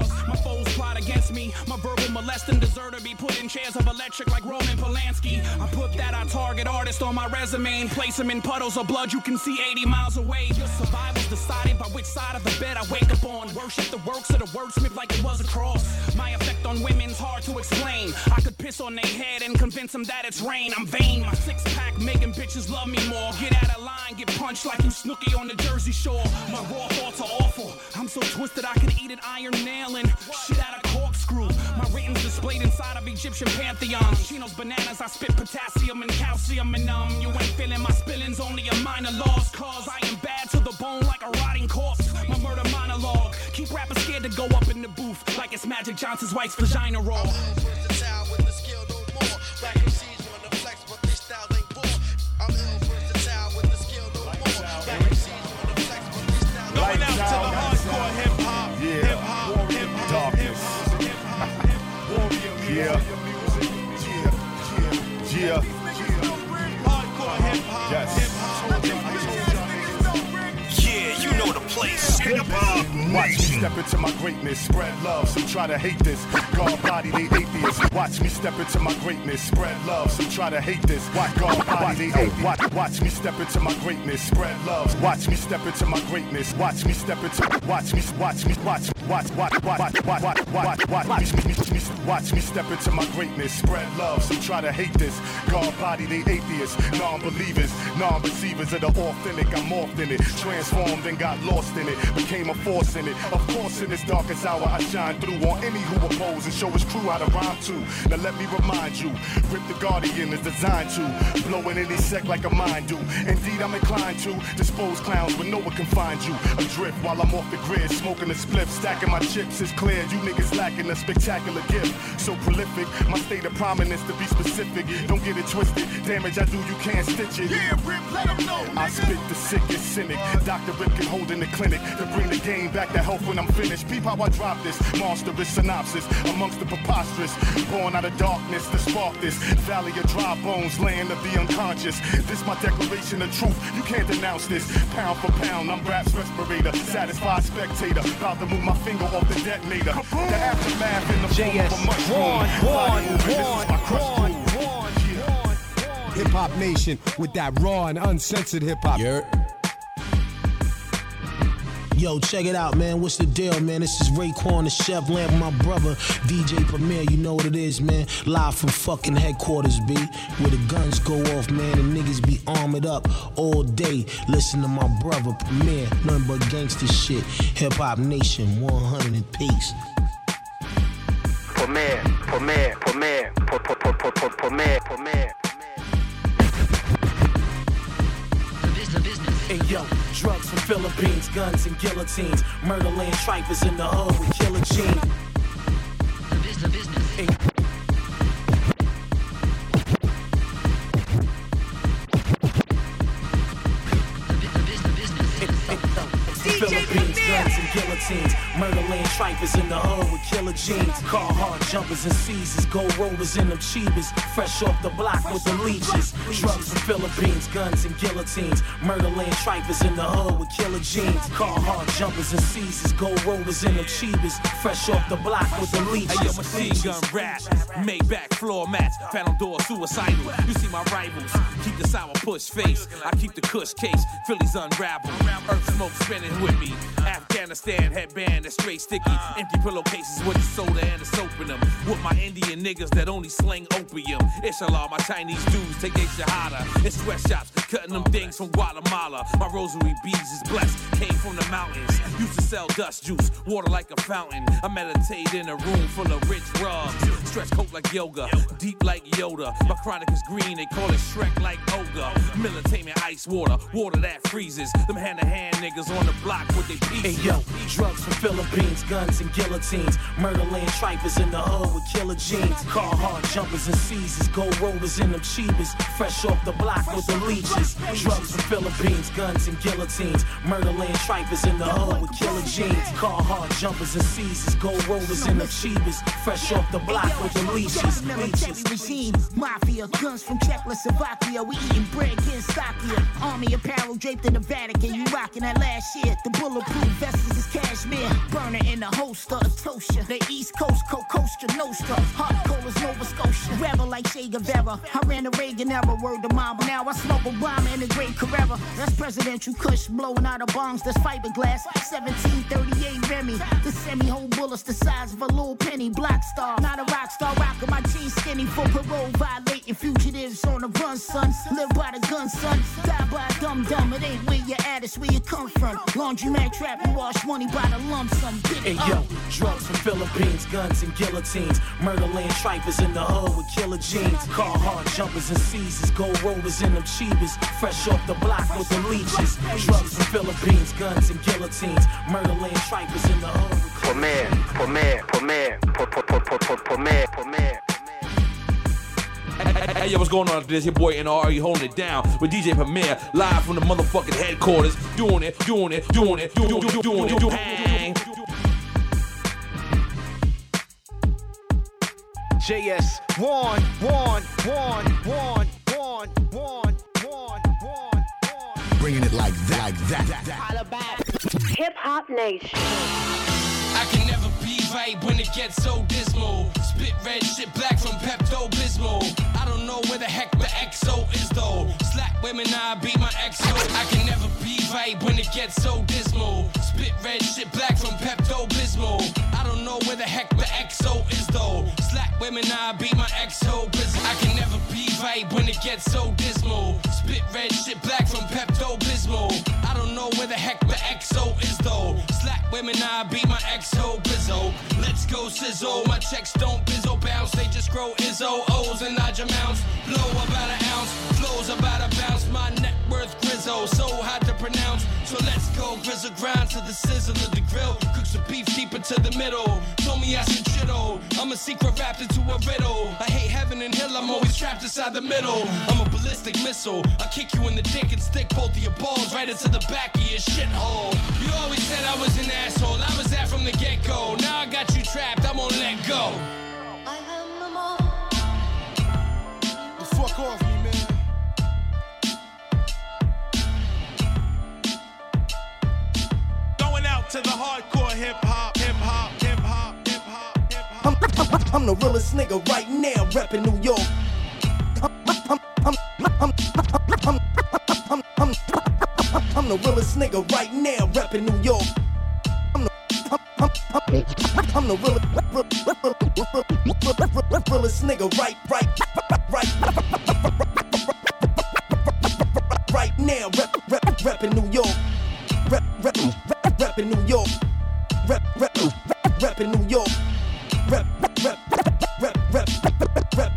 Against me, my verbal molesting deserter be put in chairs of electric like Roman Polanski. I put that I target artist on my resume and place him in puddles of blood you can see 80 miles away. Your survival's decided by which side of the bed I wake up on. Worship the works of the wordsmith like it was a cross. My effect on women's hard to explain. I could piss on their head and convince them that it's rain. I'm vain. My six pack making bitches love me more. Get out of line, get punched like you Snooki on the Jersey Shore. My raw thoughts are awful. I'm so twisted I could eat an iron nail and shit out corkscrew. My writings displayed inside of Egyptian pantheons. Chino's bananas, I spit potassium and calcium and um. You ain't feeling my spillings, only a minor loss. Cause I am bad to the bone like a rotting corpse. My murder monologue. Keep rappers scared to go up in the booth like it's Magic Johnson's wife's vagina raw. Going out to the hardcore hip hop, hip hop, hip hop, Darkness. Yeah. Yeah. Yes. Yeah, you know the place. Hip hop Watch me step into my greatness, spread love. Some try to hate this. God body, they atheists. Watch me step into my greatness, spread love. Some try to hate this. Watch God body, they atheists. Watch, watch me step into my greatness, spread love. Watch me step into my greatness. Watch me step into. Watch me, watch me, watch, watch, watch, watch, watch, watch, watch, watch, watch me, me, watch me step into my greatness, spread love. Some try to hate this. God body, they atheists, non-believers, non-receivers of the authentic. I'm off in it, transformed and got lost in it. Became a force in it. Of course, in this darkest hour, I shine through on any who oppose and show his crew how to rhyme too. Now let me remind you, Rip the Guardian is designed to blow in any sect like a mine do. Indeed, I'm inclined to dispose clowns when no one can find you. Adrift while I'm off the grid, smoking a spliff, stacking my chips. is clear you niggas lacking a spectacular gift. So prolific, my state of prominence to be specific. Don't get it twisted. Damage I do, you can't stitch it. Yeah, Rip, let them know. I spit the sickest cynic. Dr. Rip can hold in the clinic to bring the game back to health when I'm finished. Peep how I drop this monstrous synopsis amongst the preposterous. Born out of darkness to spark this valley of dry bones, land of the unconscious. This my declaration of truth. You can't denounce this. Pound for pound, I'm rap's respirator. Satisfied spectator. About to move my finger off the detonator. The aftermath in the form of a mushroom. Body moving, this is my Krush Groove. Hip Hop Nation with that raw and uncensored hip hop. Yo, check it out, man. What's the deal, man? This is Raekwon, the chef, lamp, my brother, DJ Premier. You know what it is, man. Live from fucking headquarters, B. Where the guns go off, man, and niggas be armored up all day. Listen to my brother, Premier. Nothing but gangster shit. Hip Hop Nation, 100 in peace. Premier, premier, premier, premier, premier. Hey yo, drugs from Philippines, guns and guillotines. Murderland trifers in the hood with killer gene. Hey. Philippines, guillotines. Murderland trifers in the hood with killer jeans. Car hard jumpers and seizures. Gold rollers in them cheebas. Fresh off the block with the leeches. Drugs from Philippines, guns and guillotines. Murderland trifers in the hood with killer jeans. Car hard jumpers and seizures. Gold rollers in them cheebas. Fresh off the block with the leeches. Hey, yo, machine gun rap, Maybach floor mats, phantom door suicidal. You see my rivals, keep the sour push face. I keep the cush case, Phillies unravel. Earth smoke spinning with me. Afghanistan headband that's straight sticky. Uh. Empty pillowcases with the soda and the soap in them. With my Indian niggas that only sling opium. Inshallah, my Chinese dudes take their shahada in sweatshops. cutting them things from Guatemala. My rosary beads is blessed, came from the mountains. Used to sell dust juice, water like a fountain. I meditate in a room full of rich rugs. Stretch coat like yoga, deep like Yoda. My chronic is green, they call it Shrek like Ogre. Militate ice water, water that freezes. Them hand to hand niggas on the block with their pieces. Hey yo, drugs from Philippines, guns and guillotines. Murderland trifers in the hood with killer jeans. Car hard jumpers and seizes. Gold rollers in them cheapest. Fresh off the block with the leeches. Drugs from Philippines, guns and guillotines. Murderland trifers in the hood with killer jeans. Car hard jumpers and seizes. Gold rollers in them cheapest. Fresh off the block with the leeches. Military regime, mafia, guns from Czechoslovakia. We eating bread, getting stockier. Army apparel draped in the Vatican. You rocking that last year. The bulletproof vests is cashmere. Burner in the holster, a tosher. The East Coast, Costa Nostra. Hot colas, Nova Scotia. Rebel like Che Guevara. I ran the Reagan era, word to mama. Now I smoke Obama in the Great Carrera. That's presidential kush blowing out of bombs. That's fiberglass. 1738 Remy. The semi-hole bullets the size of a little penny. Black star, not a rock star. Rockin' my jeans skinny for parole. Violating fugitives on the run, son. Live by the gun, son. Die by a dumb dumb. It ain't where you at, it's where you come from. Laundromat trap, you wash money by the lump sum. Get Hey yo, drugs from Philippines, guns and guillotines. Murderland trifers in the hood with killer jeans. Car hard jumpers and seizes. Gold rollers in them cheapest. Fresh off the block with the leeches. Drugs from Philippines, guns and guillotines. Murderland trifers in the hood with Premier, premier, premier, po- po- po- po- po- premier, premier. Hey, hey, yo, what's going on? This your boy NR, you holding it down with DJ Premier, live from the motherfucking headquarters, doing it, doing it, doing it, doing it, doing it, doing it. JS one one one one one one one one. Bringing it like that, like that. Hip Hop Nation. I can never be right when it gets so dismal. Spit red shit black from Pepto Bismol. I don't know where the heck the XO is though. Slap women, I beat my XO. I can never be right when it gets so dismal. Spit red shit black from Pepto Bismol. I don't know where the heck the XO is though. Slap women, I beat my XO. Bismol. I can never be right when it gets so dismal. Spit red shit black from Pepto Bismol. I don't know where the heck the XO is though. Women, I beat my XO Bizzo. Let's go sizzle. My checks don't bizzo bounce. They just grow Izzo O's and nodge amounts. Blow about an ounce. Flows about a bounce. My net worth Grizzo. So hard to pronounce. So let's go grizzle grind to the sizzle of the grill. Cook some beef deep into the middle. Told me I should chittle. I'm a secret wrapped into a riddle. I hate heaven and hell. I'm always trapped inside the middle. I'm a ballistic missile. I kick you in the dick and stick both of your balls right into the back of your shithole. You always said I was an asshole. I was that from the get go. Now I got you trapped. I'm gonna let go. The fuck off me, to the hardcore hip hop, hip hop, hip hop, hip hop, hip hop. I'm, I'm, I'm the realest nigga right now, reppin' New York. I'm the realest nigga right now, reppin' New York. I'm the, I'm, realest nigga right, right, right, right, right now, rep, rep, reppin' New York. Rap, rep, rep, rep, in New York. Rep, rep, rep, reppin' New York. Rep, rep, rep, rep, rep, rep, rep,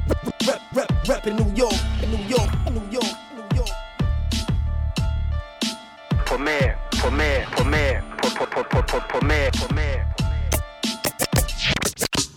rep, rep, rep in New York, in New York, New York, New York. Premier, premier, premier, po- premier, premier.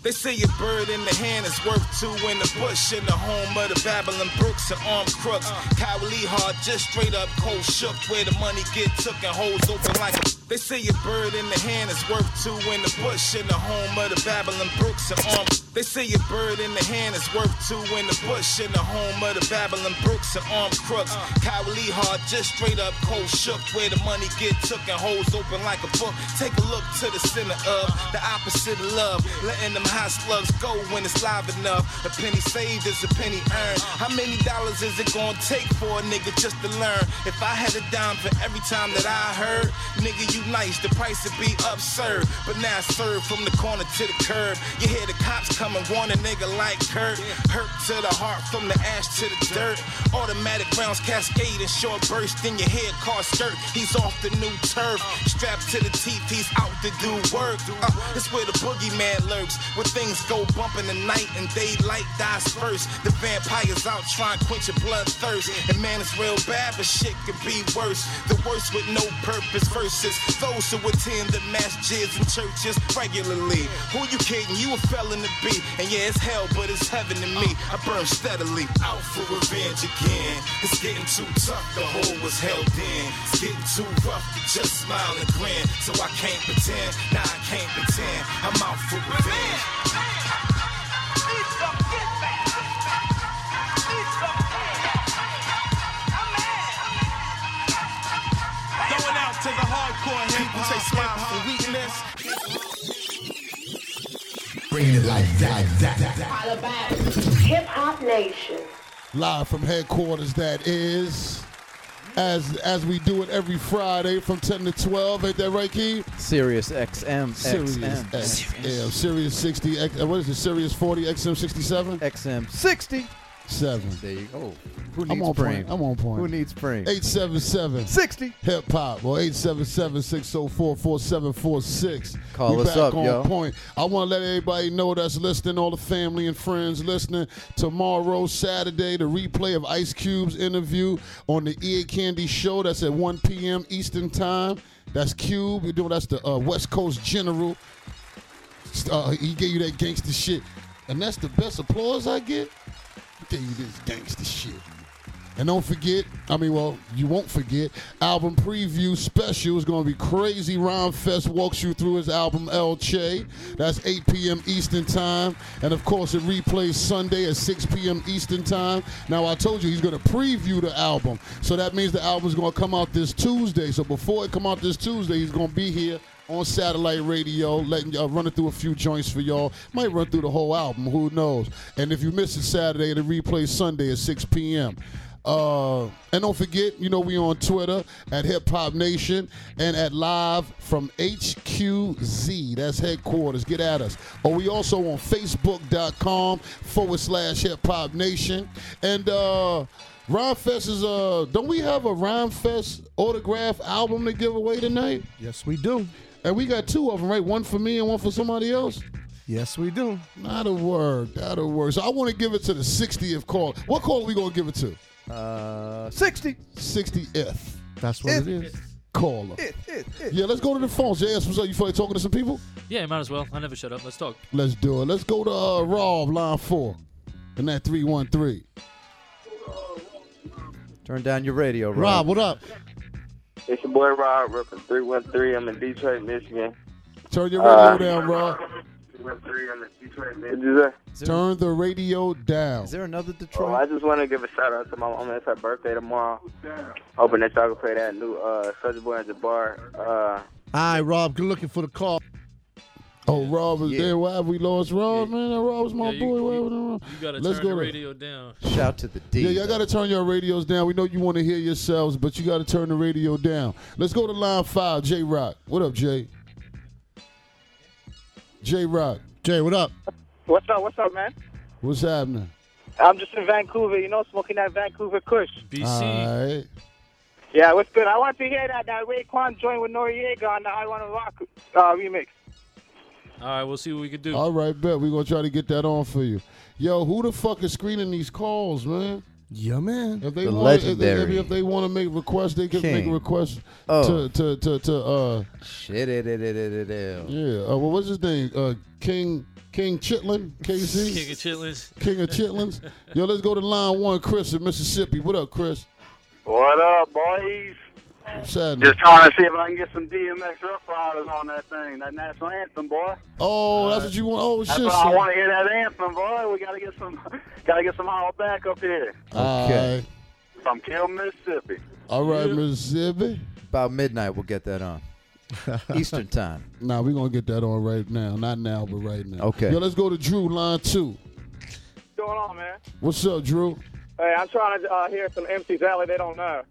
They say a bird in the hand is worth two in the bush. In the home of the Babylon Brooks and armed crooks. Kyle Lee hard, just straight up cold shook. Where the money get took and holes open like a. They say a bird in the hand is worth two in the bush. In the home of the Babylon Brooks and armed. They say a bird in the hand is worth two in the bush. In the home of the Babylon Brooks and armed crooks. Kyle Lee hard, just straight up cold shook. Where the money get took and holes open like a book. Take a look to the center of the opposite of love. Letting them high slugs go when it's live enough. A penny saved is a penny earned. How many dollars is it gonna take for a nigga just to learn? If I had a dime for every time that I heard, nigga, you nice, the price would be absurd. But now served from the corner to the curb. You hear the cops coming, warn a nigga like Kurt. Hurt to the heart from the ash to the dirt. Automatic rounds cascade in short bursts. in your head car skirt. He's off the new turf. Strapped to the teeth, he's out to do work. Uh, it's where the boogeyman lurks. Things go bump in the night and daylight dies first. The vampires out trying to quench your bloodthirst. And man, it's real bad, but shit could be worse. The worst with no purpose versus those who attend the masjids and churches regularly. Who you kidding? You a felon to be. And yeah, it's hell, but it's heaven to me. I burn steadily. Out for revenge again. It's getting too tough, the hole was held in. It's getting too rough to just smile and grin. So I can't pretend, nah, I can't pretend. I'm out for revenge. Going out to the hardcore hip People say smile for weakness. Bringing it like that, that, that, that. All about Hip Hop Nation. Live from headquarters, that is. As as we do it every Friday from 10 to 12. Ain't that right, Key? Sirius XM. Sirius XM. XM. Sirius 60. X- uh, What is it? Sirius 40, XM 67? XM 60. Seven. There you go. Who I'm on spring? point. I'm on point. Who needs spring? 877 60 hip hop or 877 604 4746. Call we us back up, on yo. point. I want to let everybody know that's listening, all the family and friends listening. Tomorrow, Saturday, the replay of Ice Cube's interview on the Ear Candy Show. That's at 1 p.m. Eastern Time. That's Cube. We're doing that's the uh, West Coast General. Uh, he gave you that gangster shit, and that's the best applause I get. Gave you this gangster shit. And don't forget, I mean, well, you won't forget, album preview special is going to be crazy. Rhymefest walks you through his album El Che. That's 8 p.m. Eastern Time. And of course, it replays Sunday at 6 p.m. Eastern Time. Now, I told you he's going to preview the album. So that means the album's going to come out this Tuesday. So before it come out this Tuesday, he's going to be here on satellite radio, letting y'all running through a few joints for y'all. Might run through the whole album, who knows? And if you miss it Saturday, it replays Sunday at 6 p.m. Uh, and don't forget, you know, we on Twitter at Hip Hop Nation and at Live from HQZ. That's headquarters. Get at us. Or we also on Facebook.com forward slash Hip Hop Nation. And uh Rhymefest is uh don't we have a Rhymefest autograph album to give away tonight? Yes, we do. And we got two of them, right? One for me and one for somebody else. Yes, we do. Not a word. Not a word. So I want to give it to the 60th call. What call are we gonna give it to? Uh, 60. 60th. That's what it is. Caller. Yeah, let's go to the phones. JS, what's up? You feel like talking to some people? Yeah, might as well. I never shut up. Let's talk. Let's do it. Let's go to uh, Rob, line four. And that 313. Turn down your radio, Rob. Rob, what up? It's your boy Rob, repping 313. I'm in Detroit, Michigan. Turn your radio Uh, down, Rob. 313, in Detroit, Michigan. What'd you say? Turn the radio down. Is there another Detroit? Oh, Detroit? I just want to give a shout out to my mom. It's her birthday tomorrow. Hoping that y'all can play that new uh, Soulja Boy and Jabbar. Uh, All right, Rob, good looking for the call. Oh, Rob is there. Why have we lost Rob, man? That Rob was my Yeah, boy. you, Why you, have we lost- you gotta Let's turn go the to- radio down. Shout to the D. Yeah, y'all got to turn your radios down. We know you want to hear yourselves, but you got to turn the radio down. Let's go to line five, J Rock. What up, Jay? J Rock. Jay, what up? What's up? What's up, man? What's happening? I'm just in Vancouver, you know, smoking that Vancouver Kush. All right. Yeah, what's good? I want to hear that that Raekwon joint with Noreaga on the I Wanna Rock uh, remix. All right, we'll see what we can do. All right, bet. We're going to try to get that on for you. Yo, who the fuck is screening these calls, man? Yeah, man. If they The want, if they, legendary if they want to make requests, they can make King. requests Oh. to to to to uh Shit, it, it, it, it, it. yeah. Uh, well, what's his name? Uh, King King Chitlin, KC. King of Chitlins. King of Chitlins. Yo, let's go to line one, Chris in Mississippi. What up, Chris? What up, boys? What's? Just trying to see if I can get some DMX Rough Riders on that thing, that national anthem, boy. Oh, that's what you want. Oh That's shit. what I want to hear that anthem, boy. We gotta get some, gotta get some all back up here Okay. from Kill, Mississippi. All right, Mississippi. About midnight, we'll get that on. Eastern time. Nah, we're gonna get that on right now. Not now, but right now. Okay. Yo, let's go to Drew, line two. What's going on, man? What's up, Drew? Hey, I'm trying to uh, hear some MC Valley they don't know.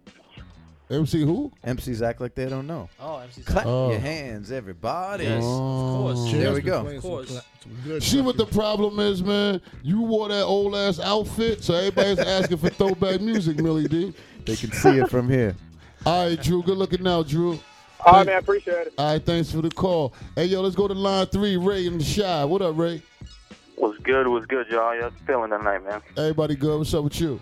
MC who? MCs act like they don't know. Oh, MCs Clap Oh. your hands, everybody. Yes, of oh. course. There we go. Of course. cla- some See what the problem is, man? You wore that old ass outfit, so everybody's asking for throwback music, Millie D. They can see it from here. All right, Drew. Good looking now, Drew. All right, man. Appreciate it. All right, thanks for the call. Hey, yo, let's go to line three. Ray and the Chi. What up, Ray? What's good? What's good, y'all? Y'all feeling tonight, man? Everybody good? What's up with you?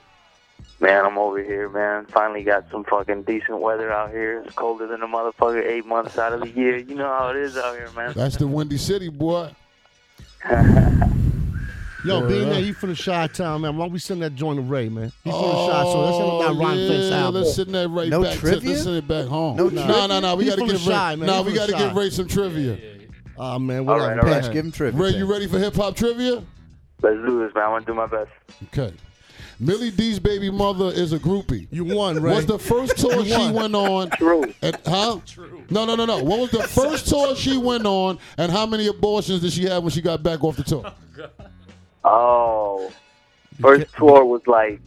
Man, I'm over here, man. Finally got some fucking decent weather out here. It's colder than a motherfucker eight months out of the year. You know how it is out here, man. That's the Windy City, boy. Yo, Yeah. being that he from the Chi-Town, man, why don't we send that joint to Ray, man? He's from the Chi, so let's send him that Ron Oh, yeah, Face album. Let's send that Ray No back. To, trivia? let's send it back home. No no, trivia? no, no. We got to from the give Ray. Chi, man. Nah, He we got to the give Ray some trivia. Ah, man, All whatever. right, all right. Give him trivia. Ray, you ready for hip hop trivia? Let's do this, man. I want to do my best. Okay. Millie D's baby mother is a groupie. You won, Ray. What's the first tour she went on? True. And, huh? No, no, no, no. What was the first tour she went on, and how many abortions did she have when she got back off the tour? Oh, first tour was like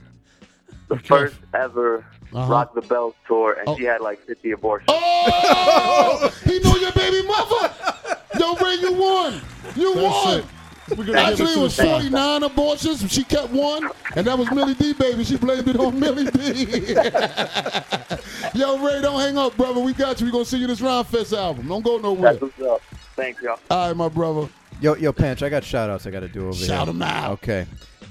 the first ever Uh-huh. Rock the Bells tour, and Oh. she had like 50 abortions. Oh, he knew your baby mother. Yo, Ray, you won. You That's won. it. We're gonna Actually, it it was the Chi. 49 abortions. She kept one, and that was Millie D, baby. She blamed it on Millie D. Yo, Ray, don't hang up, brother. We got you. We're going to see you this Rhymefest album. Don't go nowhere. That's what's up. Thanks, y'all. All right, my brother. Yo, yo, Panch, I got shout outs I got to do over here. Shout 'em out. Okay.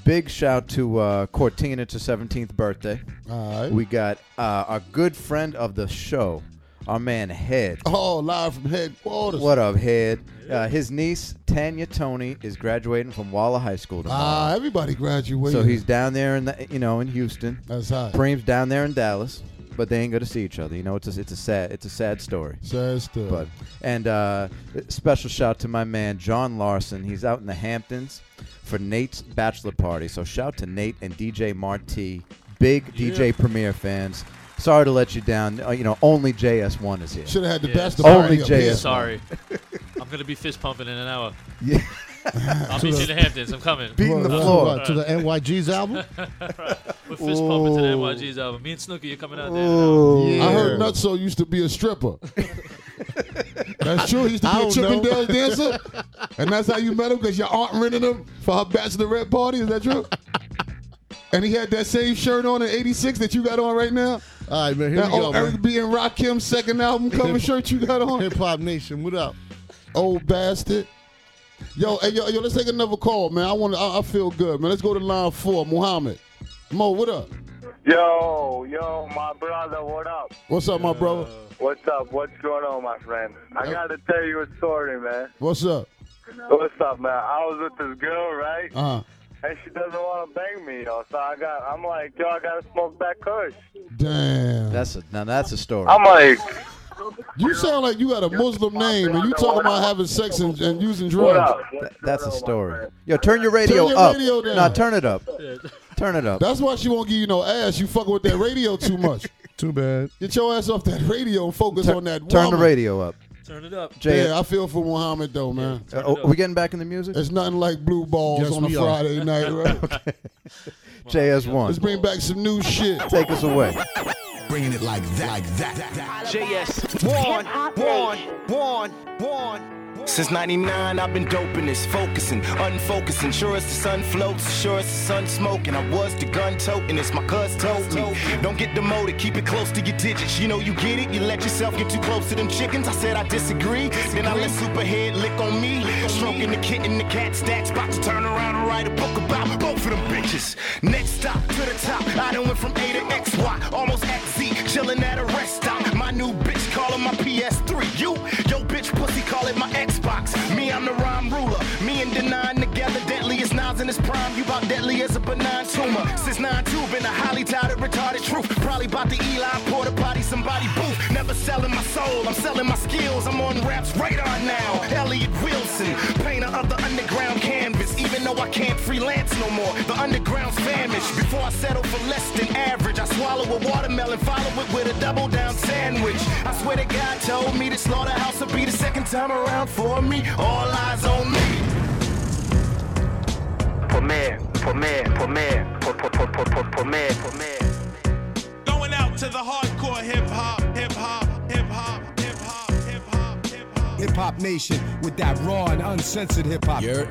Big shout to uh, Cortina. It's her 17th birthday. All right. We got uh, our good friend of the show, our man Head. Oh, live from headquarters. What up, Head? Uh, his niece, Tanya Tony, is graduating from Walla High School tomorrow. Ah, everybody graduated. so he's down there in the, you know, in Houston. That's hot. Preem's down there in Dallas, but they ain't going to see each other. You know, it's a, it's a sad it's a sad story. Sad stuff. But and uh, special shout to my man John Larson. He's out in the Hamptons for Nate's bachelor party. So shout to Nate and DJ Marty, big DJ Premier fans. Sorry to let you down. Uh, you know, only JS1 is here. Should have had the Yeah. best of Only party. JS1. Sorry. I'm gonna be fist pumping in an hour. Yeah. I'll meet you in the Hamptons. I'm coming. Beating the What, floor. what, to the NYG's album? We're fist pumping to the NYG's album. Me and Snooki, you're coming out there. Ooh. Yeah. I heard Nutso used to be a stripper. that's true. He used to I be a don't. Chippendales dancer, and that's how you met him because your aunt rented him for her bachelorette party. Is that true? and he had that same shirt on in '86 that you got on right now. All right, man. Here That we go, old Eric man. B. and Rakim's second album cover shirt you got on. Hip Hop Nation, what up? Old bastard. Yo, hey, yo, yo, let's take another call, man. I want, I, I feel good, man. Let's go to line four, Muhammad. Mo, what up? Yo, yo, my brother, what up? What's up, my brother? What's up? What's going on, my friend? I gotta tell you a story, man. What's up? What's up, man? I was with this girl, right? Uh huh. And she doesn't want to bang me, yo. So I got, I'm like, yo, I gotta smoke that kush. Damn. That's a now that's a story. I'm like, You sound like you got a Muslim name and you talking about having sex and, and using drugs. up? Th- that's a story. Yo, turn your radio turn your up. radio down. Nah, turn it up. Turn it up. That's why she won't give you no ass. You fucking with that radio too much. Too bad. Get your ass off that radio and focus Tur- on that turn the radio up. Turn it up. Jay, Yeah, I feel for Muhammad though, man. uh, oh, are we getting back in the music? It's nothing like blue balls Yes, on a we are. Friday night, right? JS1. Let's bring back some new shit. Take us away. Bringing it like that, like that. JS one, one, one, one. Since 99, I've been doping this, focusing, unfocusing. Sure as the sun floats, sure as the sun smoking. I was the gun toting, it's my cuz told me. Don't get demoted, keep it close to your digits. You know you get it, you let yourself get too close to them chickens. I said I disagree, then I let Superhead lick on me. Stroking the kitten, the cat stats, about to turn around and write a book about both of them bitches. Next stop to the top, I done went from A to XY, almost XZ, chilling at a rest stop. My new bitch calling my PS3. You, yo bitch pussy call it my Xbox. Me, I'm the rhyme ruler. Me and Denine together, Nas in his prime. You about deadly as a benign tumor. Since 9-2, been a highly touted, retarded truth. Probably about the Eli porta potty, somebody booth. Never selling my soul, I'm selling my skills. I'm on raps radar now. Elliott Wilson, painter of the underground canvas. Even though I can't freelance no more, the underground's famished. Before I settle for less than average, I swallow a watermelon, follow it with a double down sandwich. I swear to God told me the slaughterhouse will be the second time around for me. All eyes on me for me, for me, for me, for for for for for for me, for me. Going out to the hardcore hip hop, hip hop, hip hop, hip hop, hip hop, hip hop. Hip hop nation with that raw and uncensored hip hop. Yeah.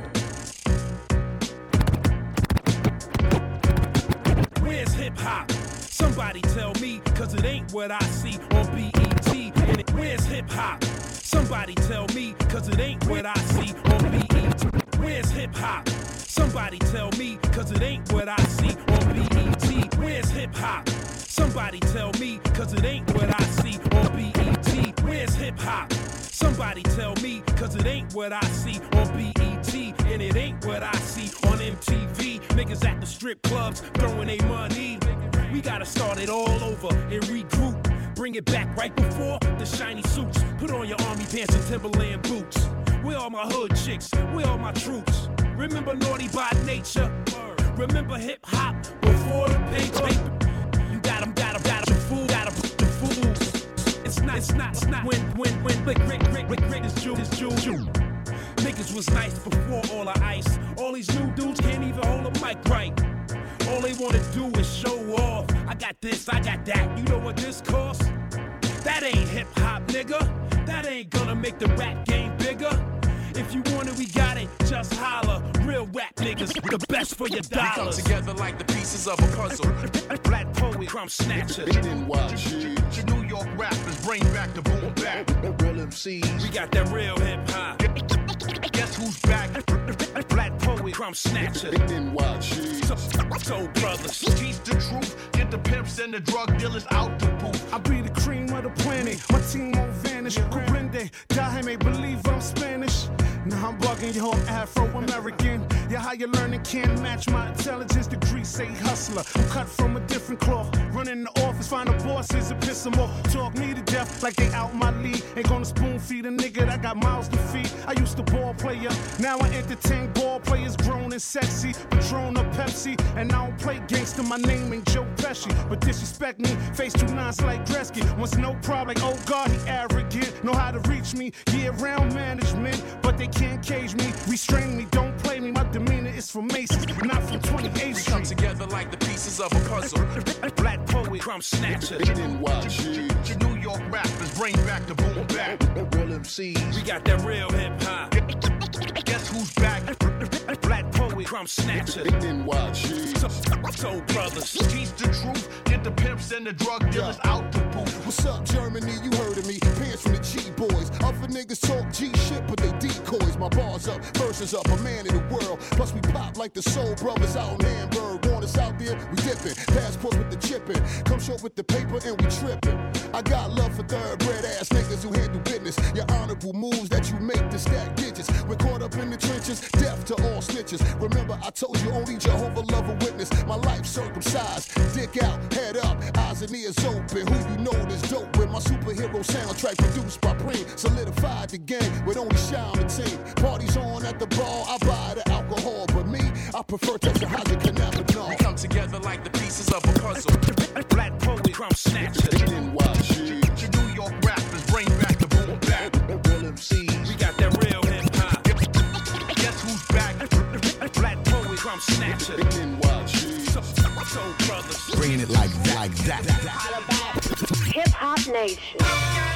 Where's hip hop? Somebody tell me, cause it ain't what I see on BET. And it, where's hip hop? Somebody tell me, cause it ain't what I see on BET. Where's hip hop? Somebody tell me, cause it ain't what I see on BET. Where's hip hop? Somebody tell me, cause it ain't what I see on BET. Where's hip hop? Somebody tell me, cause it ain't what I see on BET. And it ain't what I see on MTV. Niggas at the strip clubs throwing their money. We gotta start it all over and regroup. Bring it back right before the shiny suits. Put on your army pants and Timberland boots. Where all my hood chicks? Where all my troops? Remember naughty by nature? Remember hip hop before the paper? You got 'em, got 'em, got 'em, fool, got 'em, the fools. It's not, it's not, it's not when, when, when, Rick, Rick, Rick, Rick, Rick, is Jew, is Jew, Jew. Niggas was nice before all the ice. All these new dudes can't even hold a mic right. All they wanna do is show off. I got this, I got that. You know what this costs? That ain't hip hop, nigga. That ain't gonna make the rap game bigger. If you want it, we got it. Just holler. Real rap niggas, the best for your dollars. We come together like the pieces of a puzzle. Black poet, crumb snatcher. The New York rappers bring back the boom back. Real MCs. We got that real hip hop. Guess who's back? Black poet, crumb snatcher. So, so brothers. Teach the truth. Get the pimps and the drug dealers out the booth. I be the cream of the planet. My team won't vanish. Comprende, Jaime, believe I'm Spanish. Nah, I'm bugging you, I'm Afro-American. Yeah, how you learning can't match my intelligence degree. Say hustler, cut from a different cloth. Running the office, find the bosses and piss them off. Talk me to death like they out my league. Ain't gonna spoon feed a nigga that got miles to feed. I used to ball player, now I entertain ball players grown and sexy. Patron or Pepsi, and I don't play gangster. My name ain't Joe Pesci, but disrespect me. Face two nines like Gretzky. Once no problem, like oh God, he arrogant. Know how to reach me, yeah, around management, but they can't cage me. Restrain me, don't play me. My demeanor is from Macy's, not from 28th We come together like the pieces of a puzzle. Black poet, crumb snatcher. The New York rappers bring back the boom back. Real MCs. We got that real hip hop. Guess who's back? Crumb snatcher. So, so brothers. Teach the truth. Get the pimps and the drug dealers out the booth. What's up, Germany? You heard of me. Pants from the G boys. Other niggas talk G shit, but they decoys. My bars up, verses up, a man in the world. Plus we pop like the Soul Brothers out in Hamburg. Want us out there? We dipping. Passports with the chipping. Come short with the paper and we tripping. I got love for thoroughbred ass niggas who handle business. Your honorable moves that you make to stack digits. We're caught up in the trenches, deaf to all snitches. Remember, I told you only Jehovah love a witness. My life circumcised, dick out, head up, eyes and ears open. Who you know is dope with my superhero soundtrack produced by Preem. Solidified the game with only Shy on the team. Parties on at the bar, I buy the alcohol, but me, I prefer tetrahydrocannabinol. We come together like the pieces of a puzzle. Black poet, crumb snatcher. New crumb snatcher. So, so brothers. Bringing it like that, like that. Hip Hop Nation.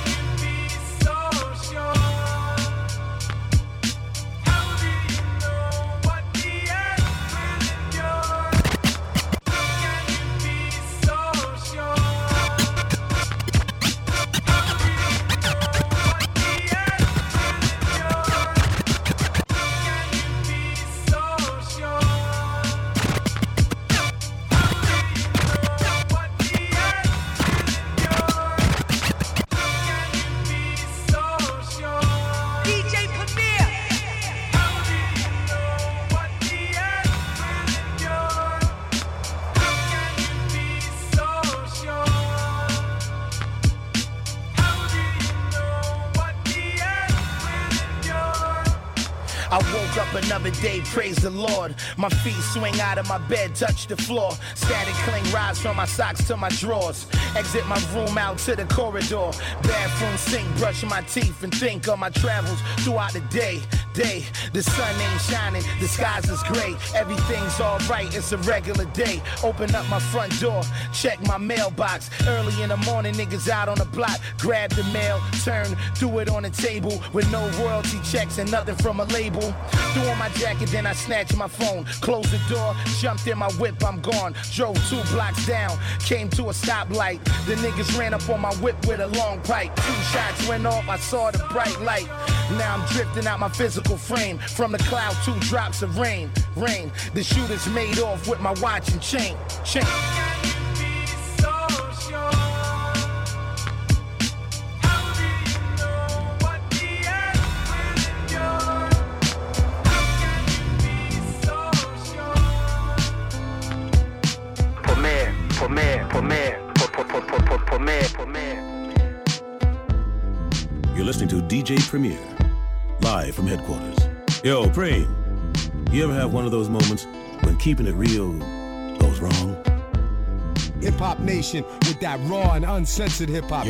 Up another day, praise the Lord. My feet swing out of my bed, touch the floor. Static cling rise from my socks to my drawers. Exit my room out to the corridor. Bathroom sink, brush my teeth and think of my travels throughout the day. day. The sun ain't shining, the skies is gray. Everything's alright, it's a regular day. Open up my front door, check my mailbox. Early in the morning, niggas out on the block. Grab the mail, turn, threw it on the table with no royalty checks and nothing from a label. Threw on my jacket, then I snatched my phone. Closed the door, jumped in my whip, I'm gone. Drove two blocks down, came to a stoplight. The niggas ran up on my whip with a long pipe. Two shots went off, I saw the bright light. Now I'm drifting out my physical frame. From the cloud, two drops of rain. Rain. The shooters made off with my watch and chain. Chain. Premier, You're listening to DJ Premier, live from headquarters. Yo, Preem, you ever have one of those moments when keeping it real goes wrong? Hip Hop Nation with that raw and uncensored hip hop.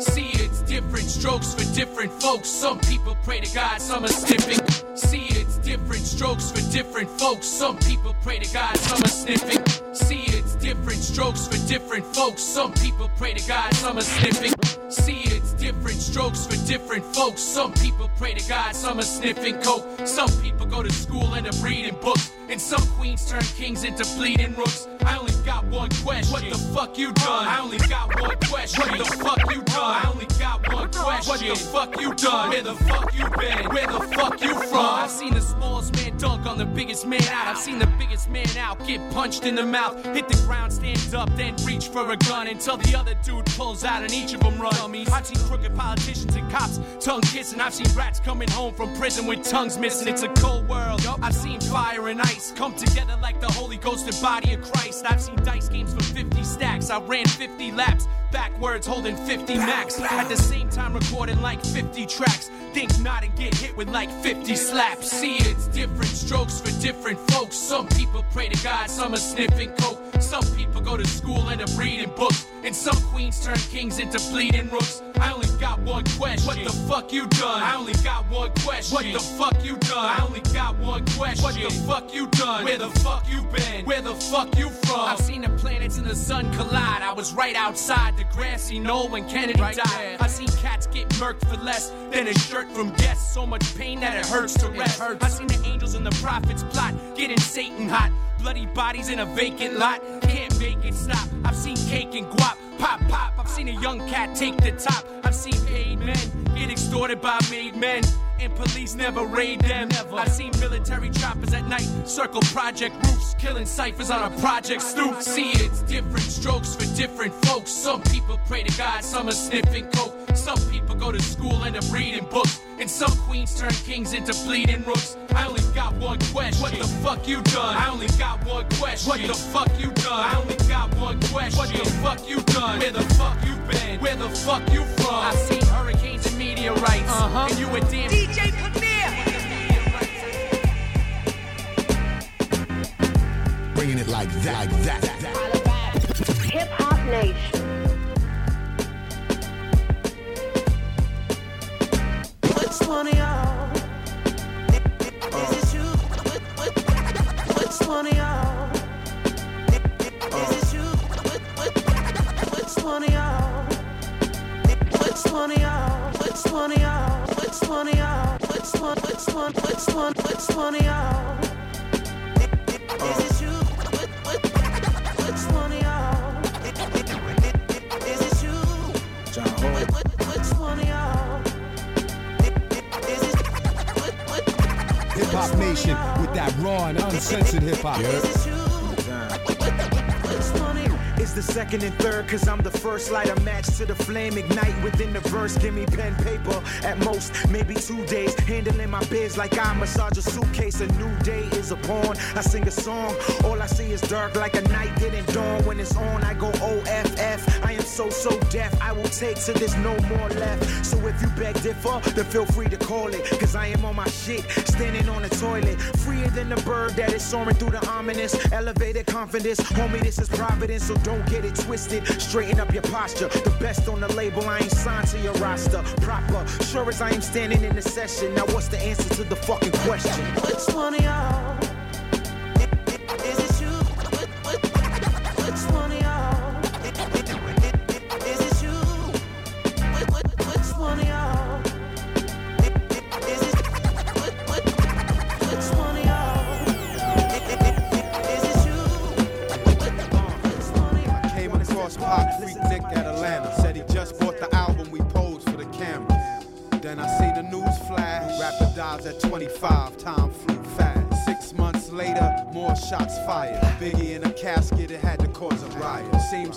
See, it's different strokes for different folks. Some people pray to God, some are sniffing. See, it's different strokes for different folks. Some people pray to God, some are sniffing. See, it's different strokes for different folks. Some people pray to God, some are sniffing. See, different strokes for different folks. Some people pray to God, some are sniffing coke. Some people go to school and are reading books. And some queens turn kings into bleeding rooks. I only got one question. What the fuck you done? I only got one question. What the fuck you done? I only got one question. What the fuck you done? Where the fuck you been? Where the fuck you from? I've seen the smallest man dunk on the biggest man out. I've seen the biggest man out get punched in the mouth, hit the ground, stand up, then reach for a gun until the other dude pulls out and each of them run. I've seen crooked politicians and cops tongue kissing. I've seen rats coming home from prison with tongues missing. It's a cold world. I've seen fire and ice come together like the Holy Ghost and body of Christ. I've seen dice games for 50 stacks. I ran 50 laps backwards holding 50 max. At the same time recording like 50 tracks. Think not and get hit with like 50 slaps. See, it's different strokes for different folks. Some people pray to God, some are sniffing coke. Some people go to school and are reading books. And some queens turn kings into bleeding rooks. I only got one question. What the fuck you done? I only got one question. What the fuck you done? I only got one question. What the fuck you done? Where the fuck you been? Where the fuck you from? I've seen the planets and the sun collide. I was right outside the grassy knoll when Kennedy died. I've seen cats get murked for less than a shirt from Guess. So much pain that it hurts to rest. I've seen the angels and the prophets plot, getting Satan hot. Bloody bodies in a vacant lot, can't make it stop. I've seen cake and guap, pop, pop. I've seen a young cat take the top. I've seen paid men get extorted by made men. And police never raid them. I've seen military choppers at night circle project roofs, killing ciphers on a project stoop. See, it's different strokes for different folks. Some people pray to God, some are sniffing coke. Some people go to school and are reading books. And some queens turn kings into bleeding rooks. I only got one question. What the fuck you done? I only got one question. What the fuck you done? I only got one question. What the fuck you done? Where the fuck you been? Where the fuck you from? I've seen hurricanes and meteorites. Uh-huh. And you a damn like that, like that. Hip Hop Nation. Which one of y'all? Is it you? Which, which, which one of y'all? Is it you? Which, which, which one of y'all? Which one of y'all? Which one of y'all? Which one of y'all? Which one? Which one? Which one? Which one of y'all? Is it Hop Nation with that raw and uncensored hip hop. The second and third, cause I'm the first light a match to the flame, ignite within the verse. Give me pen, paper, at most, maybe two days. Handling my biz like I massage a suitcase. A new day is upon. I sing a song, all I see is dark like a night getting dawn. When it's on, I go OFF. I am so so deaf. I will take till there's no more left. So if you beg differ, then feel free to call it. Cause I am on my shit, standing on the toilet. Freer than the bird that is soaring through the ominous. Elevated confidence, homie, this is providence, so don't get it twisted. Straighten up your posture. The best on the label, I ain't signed to your roster. Proper, sure as I am standing in the session. Now what's the answer to the fucking question? Which one of y'all?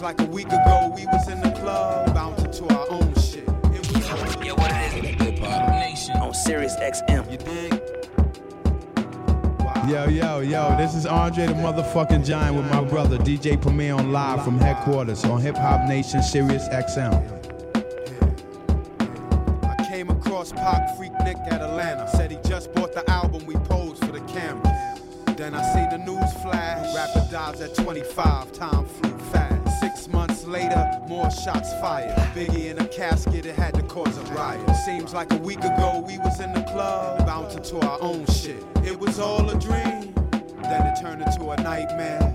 Like a week ago, we was in the club, bouncing to our own shit. It was Yeah, what it is? Hip Hop Nation on Sirius XM. You dig? Yo, yo, yo, this is Andre the motherfucking Giant with my brother DJ Premier on live from headquarters on Hip Hop Nation Sirius XM. I came across Pop Freak Nick at Atlanta. Said he just bought the album, we posed for the camera. Then I seen the news flash. Rapper dies at 25, time flew fast. Six months later, more shots fired. Biggie in a casket, it had to cause a riot. Seems like a week ago, we was in the club, bouncing to our own shit. It was all a dream, then it turned into a nightmare.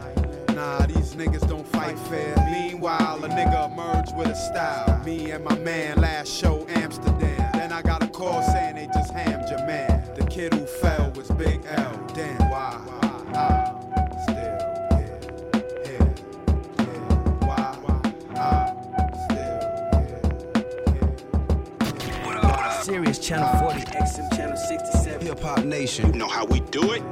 Nah, these niggas don't fight fair. Meanwhile, a nigga emerged with a style. Me and my man last show Amsterdam. Then I got a call saying they just hammed your man. The kid who fell was Big L. Damn, why? I'm still Sirius Channel 40, XM Channel 67. Hip Hop Nation. You know how we do it?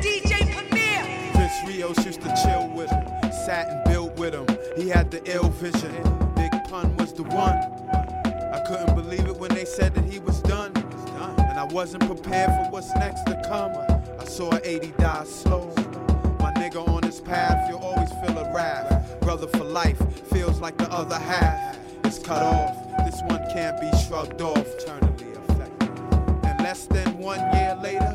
DJ Premier. Vince Rios used to chill with him, sat and built with him. He had the ill vision. Big pun was the one. I couldn't believe it when they said that he was done. And I wasn't prepared for what's next to come. I saw 80 die slow. My nigga on this path, you'll always feel a wrath. Brother for life feels like the other half. is cut off. This one can't be shrugged off. Eternally affected. And less than one year later,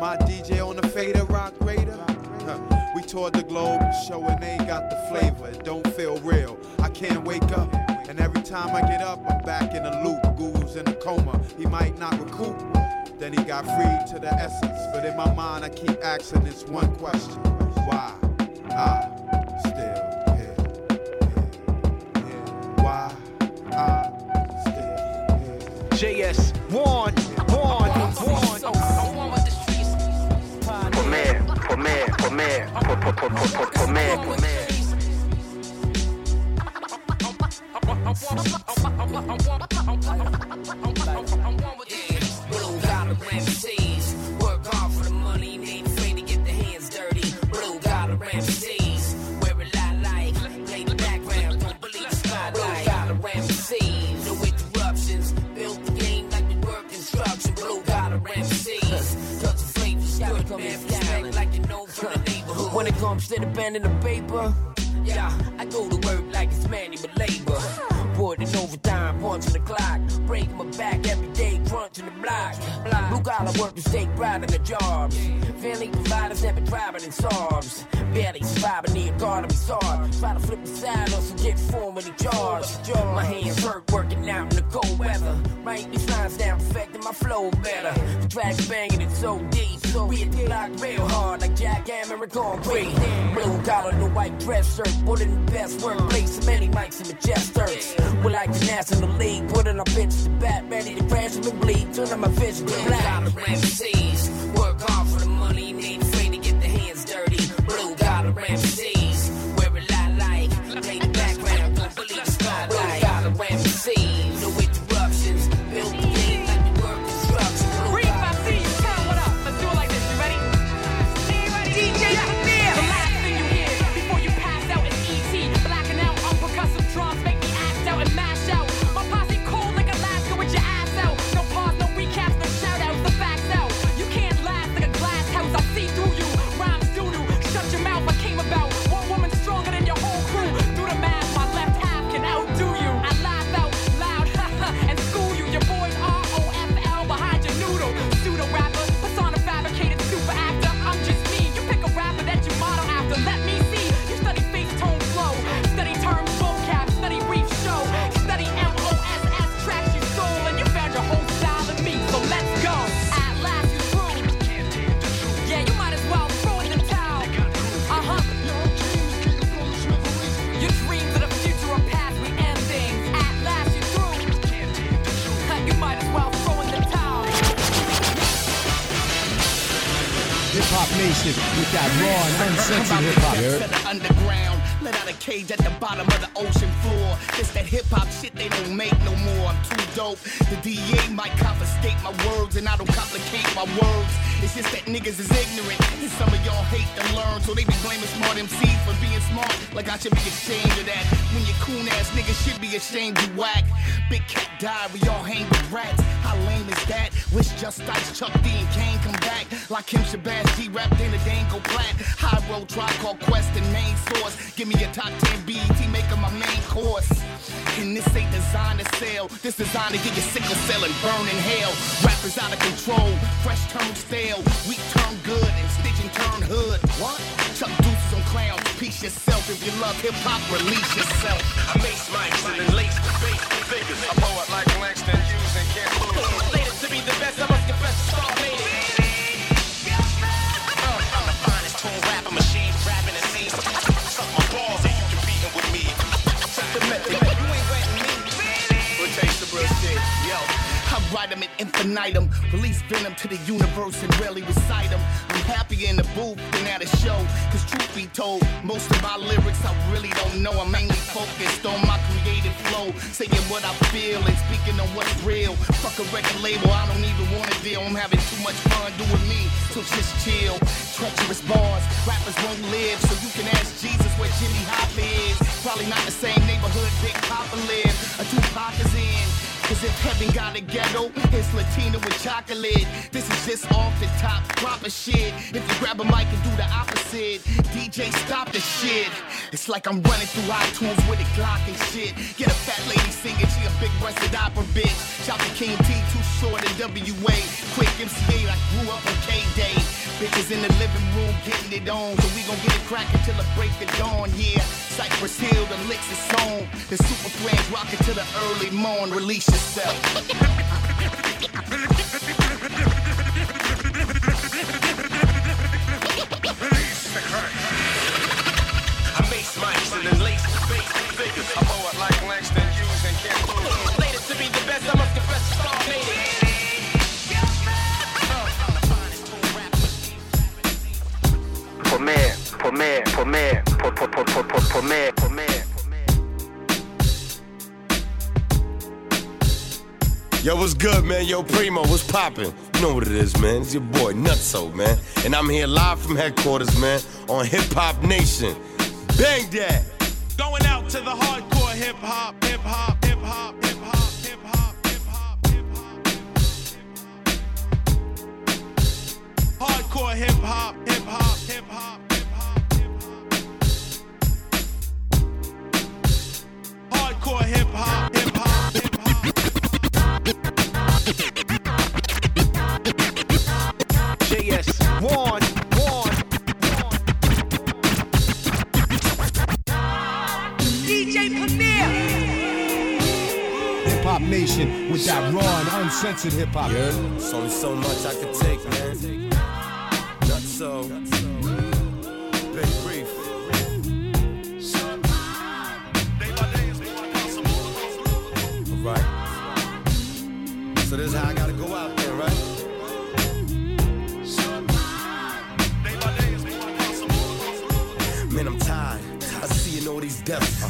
my DJ on the Fader Roc Raida. Huh. We toured the globe, showing they got the flavor. It don't feel real. I can't wake up. And every time I get up, I'm back in a loop. Guru's in a coma. He might not recoup. Then he got freed to the essence. But in my mind, I keep asking this one question. Why? I JS, one, one, one. Premier, Premier, Premier, Premier, Premier, Premier. Blue collar MCs, When it comes to the pen and the paper, yeah, I go to work like it's manual labor. Putting overtime, punching the clock, breaking my back every day, crunching the block. Blue collar workers take pride in their jobs. Family providers never driving in SARS. Barely surviving the economy hard. Try to flip the side hustle, get formally charged. My hands hurt working out in the cold weather. Write these lines down, perfecting my flow better. The tracks banging it so deep, so we hit the block real hard like Jack Hammer and concrete. Blue collar, the white dress shirt, put in the best workplace. Many mics in the chest. We're like the National League, putting our bitches to bat, ready to crash and bleed, turning my vision to black. Collar MCs, work hard for the money, and with that raw and uncensored hip hop. The underground, let out a cage at the bottom of the ocean floor. It's that hip hop shit they don't make no more. I'm too dope. The DA might confiscate my words, and I don't complicate my words. It's just that niggas is ignorant, and some of y'all hate to learn, so they be blaming smart MCs for being smart. Like I should be ashamed of that. When you coon ass niggas should be ashamed you whack. Big cat died, we all hang with rats. How lame is that? Wish Just Ice, Chuck D, and Kane come back. Lakim Shabazz, G rap, then a dango plat. High road, try call Quest and main source. Give me a top 10 BET, make my main course. And this ain't designed to sell. This designed to get your sickle cell and burn in hell. Rappers out of control, fresh turn stale, weak turn good, and stitch and turn hood. What? Chuck deuces on clowns. Peace yourself if you love hip hop. Release yourself. I mace mics and then lace the bass figures. I blow it like Langston Hughes and can't lose. I write them infinitum, release venom to the universe and rarely recite them. I'm happier in the booth than at a show, cause truth be told, most of my lyrics I really don't know. I'm mainly focused on my creative flow, saying what I feel and speaking on what's real. Fuck a record label, I don't even wanna deal. I'm having too much fun doing me, so just chill. Treacherous bars, rappers won't live, so you can ask Jesus where Jimmy Hop is. Probably not the same neighborhood Big Papa live, or Tupac is in. Cause if heaven got a ghetto, it's Latina with chocolate. This is just off the top, proper shit. If you grab a mic and do the opposite, DJ stop the shit. It's like I'm running through iTunes with a Glock and shit. Get a fat lady singing, she a big breasted opera bitch. Shout to King T, too short in WA. Quick MC8, I grew up on K-Day. Bitches in the living room getting it on. So we gon' get it crackin' till the break of dawn, yeah. Cypress Hill, the licks is on. The super friends rockin' till the early morn. Release yourself. I mace mics and then lace the bass figures. I blow it like Langston Hughes and can't for me, for me. Yo, what's good, man? Yo, Primo, what's poppin'? You know what it is, man. It's your boy, Nutso, man. And I'm here live from headquarters, man, on Hip Hop Nation. Bang that! Going out to the hardcore hip hop, hip hop, hip hop, hip hop, hip hop, hip hop, hip hop. Hardcore hip hop, hip hop, hip hop, hip hop, Hardcore hip hop, hip hop, hip JS, one, one. DJ Premier. Hip Hop Nation with that raw and uncensored hip hop. There's only so much I could take, man. Nutso. Big Alright. So this is how I gotta these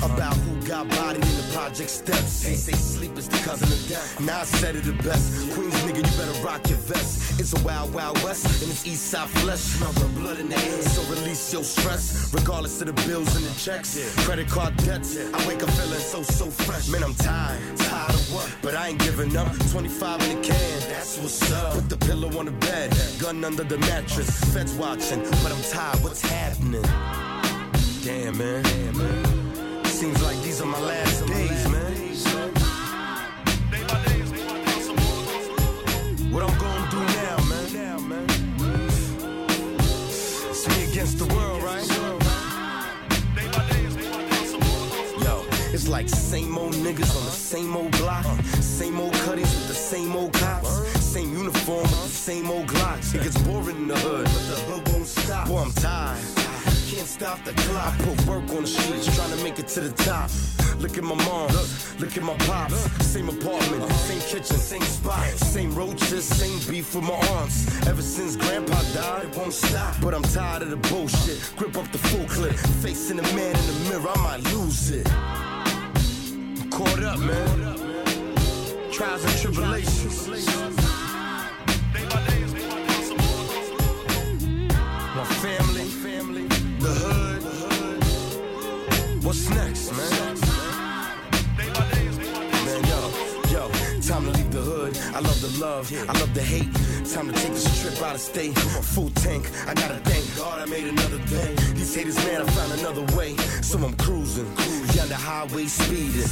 about who got bodied in the project steps. They say sleep is the cousin of death. Now I said it the best. Queens nigga, you better rock your vest. It's a wild, wild west, and it's east side flesh. Smell the blood in the air. So release your stress, regardless of the bills and the checks. Credit card debts. I wake up feeling so, so fresh. Man, I'm tired. Tired of what? But I ain't giving up. 25 in the can. That's what's up. Put the pillow on the bed. Gun under the mattress. Feds watching, but I'm tired. What's happening? Damn, man. Damn, man. Seems like these are my last days, man. What I'm gonna do now, man? It's me against the world, right? Yo, it's like same old niggas on the same old block, same old cutties with the same old cops, same uniform with the same old glocks. It gets boring in the hood, but the hood won't stop. Boy, I'm tired. Can't stop the clock. I put work on the streets, trying to make it to the top. Look at my mom, look, look at my pops. Same apartment, same kitchen, same spot, same roaches, same beef with my aunts. Ever since grandpa died, it won't stop. But I'm tired of the bullshit. Grip up the full clip, facing the man in the mirror, I might lose it. I'm caught up, man. Trials and tribulations. My family, What's next, man? Man, yo, yo, time to leave the hood. I love the love, I love the hate. Time to take this trip out of state. Full tank, I gotta thank God I made another day. These haters, man, I found another way. So I'm cruising, down the highway speeding.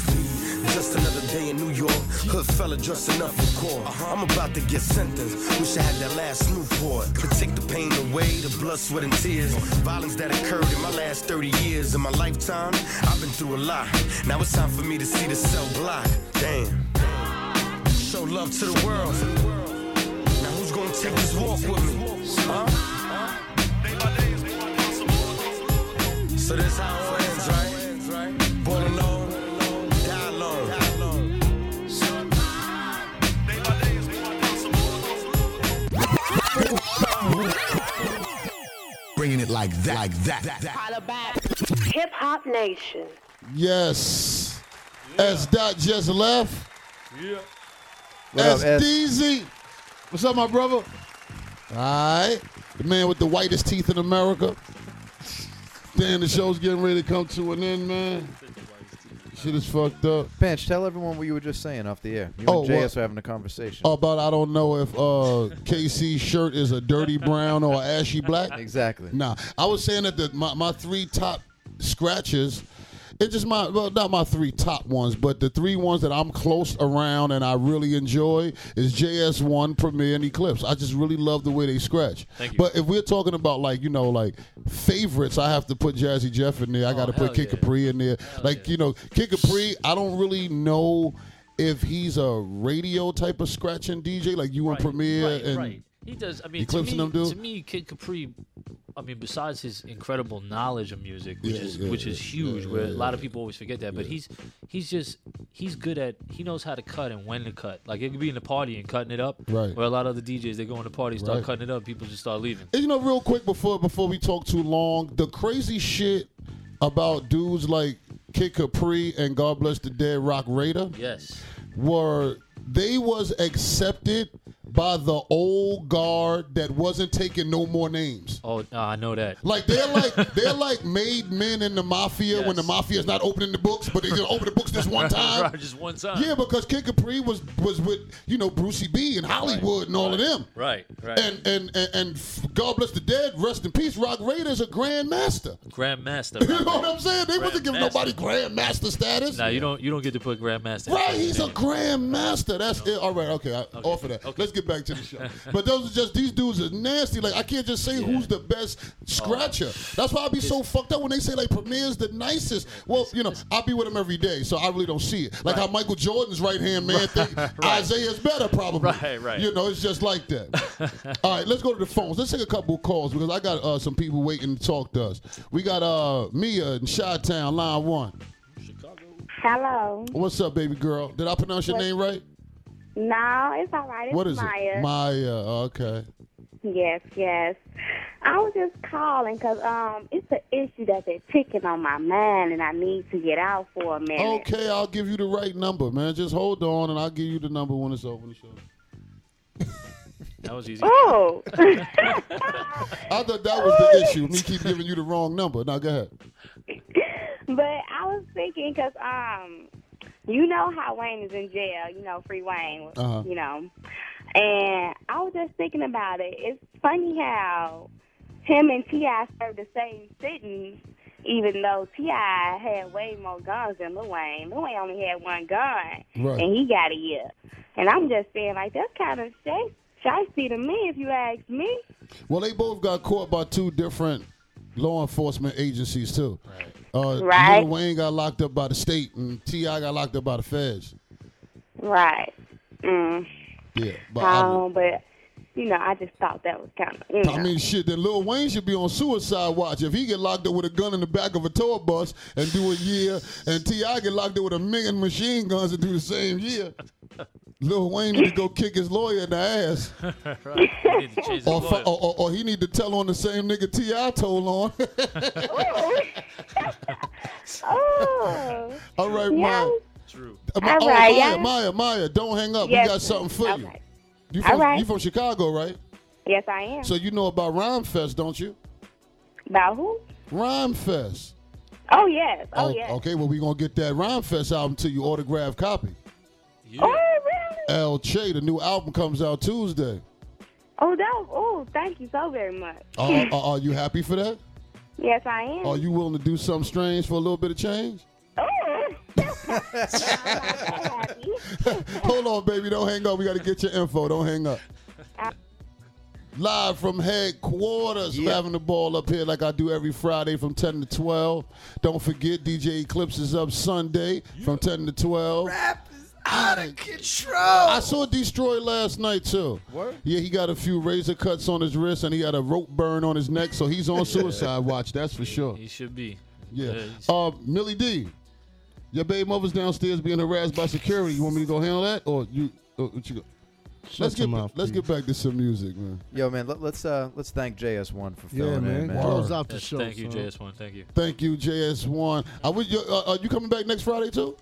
Just another day in New York. Hood fella dressing up for court. Uh-huh. I'm about to get sentenced. Wish I had that last Newport. To take the pain away, the blood, sweat, and tears. Violence that occurred in my last 30 years. In my lifetime, I've been through a lot. Now it's time for me to see the cell block. Damn. Show love to the world. Now who's gonna take this walk with me? Huh? So this how it ends, right? Born alone, die alone. Bringing it like that, like that. Holla back. Hip Hop Nation. Yes. S. Dot just left. Yeah. What up, S. S? DZ. What's up, my brother? All right. The man with the whitest teeth in America. Damn, the show's getting ready to come to an end, man. Shit is fucked up. Bench, tell everyone what you were just saying off the air. You Oh, and JS what? are having a conversation. Oh, About I don't know if uh, KC's shirt is a dirty brown or ashy black. Exactly. Nah, I was saying that the, my, my three top scratches, it's just my well not my three top ones, but the three ones that I'm close around and I really enjoy is JS1, Premier, and Eclipse. I just really love the way they scratch. Thank you. But if we're talking about like you know like favorites, I have to put Jazzy Jeff in there. I got to Oh, put Kid yeah. Capri in there. like you know Kid Capri, I don't really know. If he's a radio type of scratching DJ like you and Premier right, and right. He does. I mean, Eclipse to and me, them do? to me, Kid Capri. I mean, besides his incredible knowledge of music, which Yeah, is yeah, which is huge, where a lot of people always forget that. But he's he's just he's good at he knows how to cut and when to cut. Like it could be in the party and cutting it up. Right. Where a lot of the DJs they go in the party, start Right. cutting it up, people just start leaving. And you know, real quick before before we talk too long, the crazy shit about dudes like Kid Capri and God Bless the Dead Roc Raida Yes. were they was accepted by the old guard that wasn't taking no more names. Oh, no, I know that. Like they're like they're like made men in the mafia when the Yes. mafia is not opening the books, but they just open the books this one time. Right, just one time. Yeah, because Kid Capri was was with you know Brucey B and Hollywood and all of them. Right. Right. And and and, and God bless the dead, rest in peace. Roc Raida's a grandmaster. Grandmaster. You know what I'm saying? They wasn't giving nobody grandmaster status. Now you don't you don't get to put Grandmaster. Right, he's a grandmaster. That's it. All right, okay, I, off of that. Let's get back to the show. But those are just these dudes are nasty. Like I can't just say who's the best scratcher. That's why I be so fucked up when they say like Premier's the nicest. Well, you know, I be with him every day, so I really don't see it. Like how Michael Jordan's right hand man think Isaiah's better, probably. Right, right. You know, it's just like that. All right, let's go to the phones. Let's take a couple of calls because I got uh, some people waiting to talk to us. We got uh Mia in Chi Town, line one. Hello. What's up, baby girl? Did I pronounce your What- name right? No, it's all right. It's What is Maya. it? Maya. Okay. Yes, yes. I was just calling because um, it's an issue that's been ticking on my mind, and I need to get out for a minute. Okay, I'll give you the right number, man. Just hold on, and I'll give you the number when it's over the show. That was easy. Oh. I thought that was the issue. Me keep giving you the wrong number. Now go ahead. But I was thinking because um, you know how Wayne is in jail. You know, Free Wayne. Uh-huh. You know, and I was just thinking about it. It's funny how him and T.I. served the same sentence, even though T.I. had way more guns than Lil Wayne. Lil Wayne only had one gun, Right. and he got a year. And I'm just saying, like that's kind of shy, shifty to me, if you ask me. Well, they both got caught by two different law enforcement agencies too. Right. Uh, Right. Lil Wayne got locked up by the state, and T.I. got locked up by the feds. Right. Mm. Yeah, but I, Um, but you know, I just thought that was kind of, you know. I mean, shit. Then Lil Wayne should be on suicide watch if he get locked up with a gun in the back of a tour bus and do a year, and T.I. get locked up with a million machine guns and do the same year. Lil Wayne need to go kick his lawyer in the ass. right. You need to Or, fi- or, or, or he need to tell on the same nigga T.I. told on. oh. All right, Yeah. Maya. True. Uh, All oh, right, Maya, yeah. Maya, Maya, don't hang up. Yes, we got something for all you. right. You from, right. you from Chicago, right? Yes, I am. So you know about Rhymefest, don't you? About who? Rhymefest. Oh, yes. Oh, yes. Okay, well, we're going to get that Rhymefest album to you, autographed copy. Oh, really? El Che, the new album comes out Tuesday. Oh, that, oh, thank you so very much. Are, are, are you happy for that? yes, I am. Are you willing to do something strange for a little bit of change? Oh. Hold on, baby. Don't hang up. We got to get your info. Don't hang up. Live from headquarters, I'm having the ball up here like I do every Friday from 10 to 12. Don't forget, DJ Eclipse is up Sunday from 10 to 12. Out of control. I saw Destroy last night too. Word? Yeah, he got a few razor cuts on his wrist and he had a rope burn on his neck, so he's on suicide watch. That's for sure. He should be. Yeah. he's- Uh, Millie D, your baby mother's downstairs being harassed by security. You want me to go handle that, or you? Or what you go? let's get him off, let's get back to some music, man. Yo, man, let, us uh let's thank JS1 for Yeah, filling man. in, man. Close out the Yes, show. thank you, son. JS1. Thank you. Thank you, JS1. I would. You, uh, are you coming back next Friday too?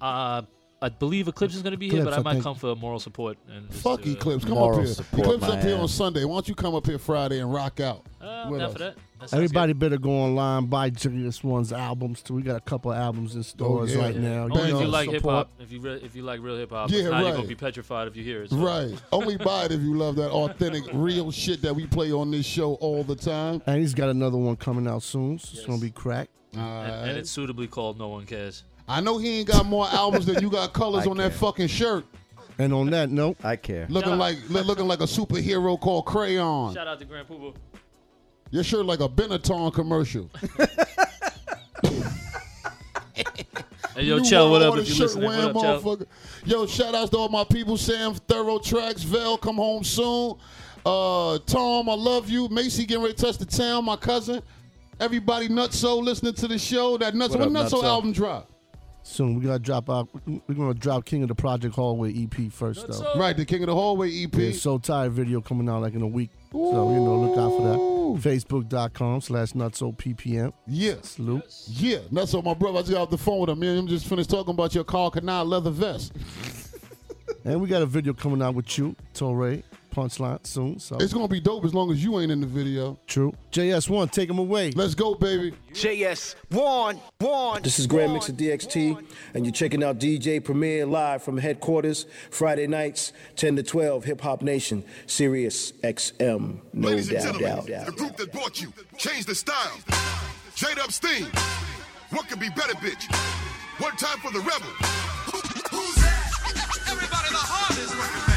Uh, I believe Eclipse is going to be here, but I I might think. come for moral support. And just, Fuck uh, Eclipse. Come up here. support, Eclipse up here on. Sunday. Why don't you come up here Friday and rock out? Uh, with down us? for that. That sounds Everybody better go online buy JS1's albums too. We got a couple of albums in stores yeah. right now. Only if know, you like hip hop, If you re- if you like real hip hop, Yeah, yeah, now you're right. gonna be petrified if you hear it. so- Right. Only buy it if you love that authentic, real shit that we play on this show all the time. And he's got another one coming out soon. So It's gonna be crack. And, and it's suitably called "No One Cares." I know he ain't got more albums than you got colors I on that care. fucking shirt. And on that note, I care. Looking out. like li- looking like a superhero called Crayon. Shout out to Grand Puba. Your shirt like a Benetton commercial. Hey, yo, New Chell, what up? If you listening, what up, Chell? Yo, shout outs to all my people. Sam, Thorough Tracks, Vel, come home soon. Uh, Tom, I love you. Macy getting ready to touch the town, my cousin. Everybody Nutso listening to the show. That Nutso, What when up, Nutso Nutso? album drop? Soon we gotta drop out. We're gonna drop King of the Project Hallway EP first though. Right, the King of the Hallway E EP. Yeah, so tired video coming out like in a week. So you know, look out for that. Facebook.com slash nutso ppm. Yeah. Salute. Yeah, Nutso, my brother. I just got off the phone with him. Me and him just finished talking about your Karl Kani leather vest. And we got a video coming out with you, Torre, Punchline soon. So It's gonna be dope as long as you ain't in the video. true. JS1, take him away. Let's go, baby. JS, one, one. This is Grand Mixer DXT, and you're checking out DJ Premier live from headquarters, Friday nights, 10 to 12, Hip Hop Nation, Sirius XM, no Ladies and doubt, gentlemen, doubt, doubt. the group that brought you changed the style. Jade Epstein. What could be better, bitch? One time for the rebel. Who's that? Everybody, the hardest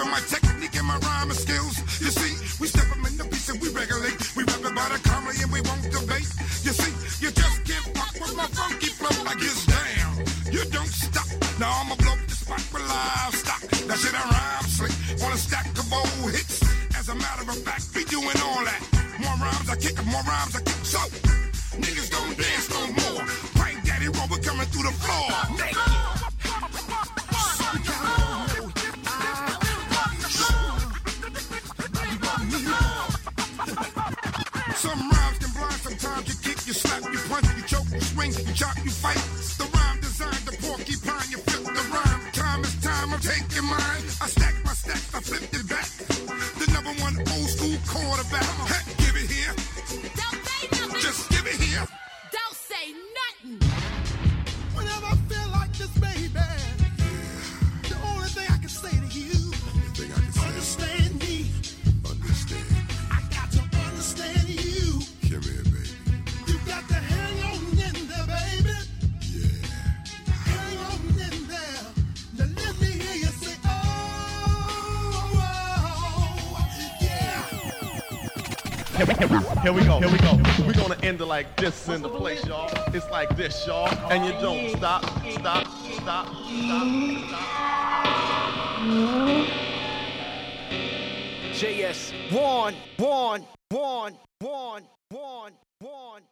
Peeping my technique and my rhyming skills. You see, we step step 'em in the piece and we regulate. We rap about a comedy and we won't debate. You see, you just can't fuck with my funky flow. I guess damn, you don't stop. Now I'ma blow up the spot with livestock. That shit I rhyme slick on a stack of old hits. As a matter of fact, we doing all that. More rhymes I kick, more rhymes I kick. So, niggas don't dance no more. Frank Daddy Robert coming through the floor. Some like this in the place, y'all. It's like this, y'all. And you don't stop, stop, stop, stop, stop. JS, one, one, one, one, one, one, one.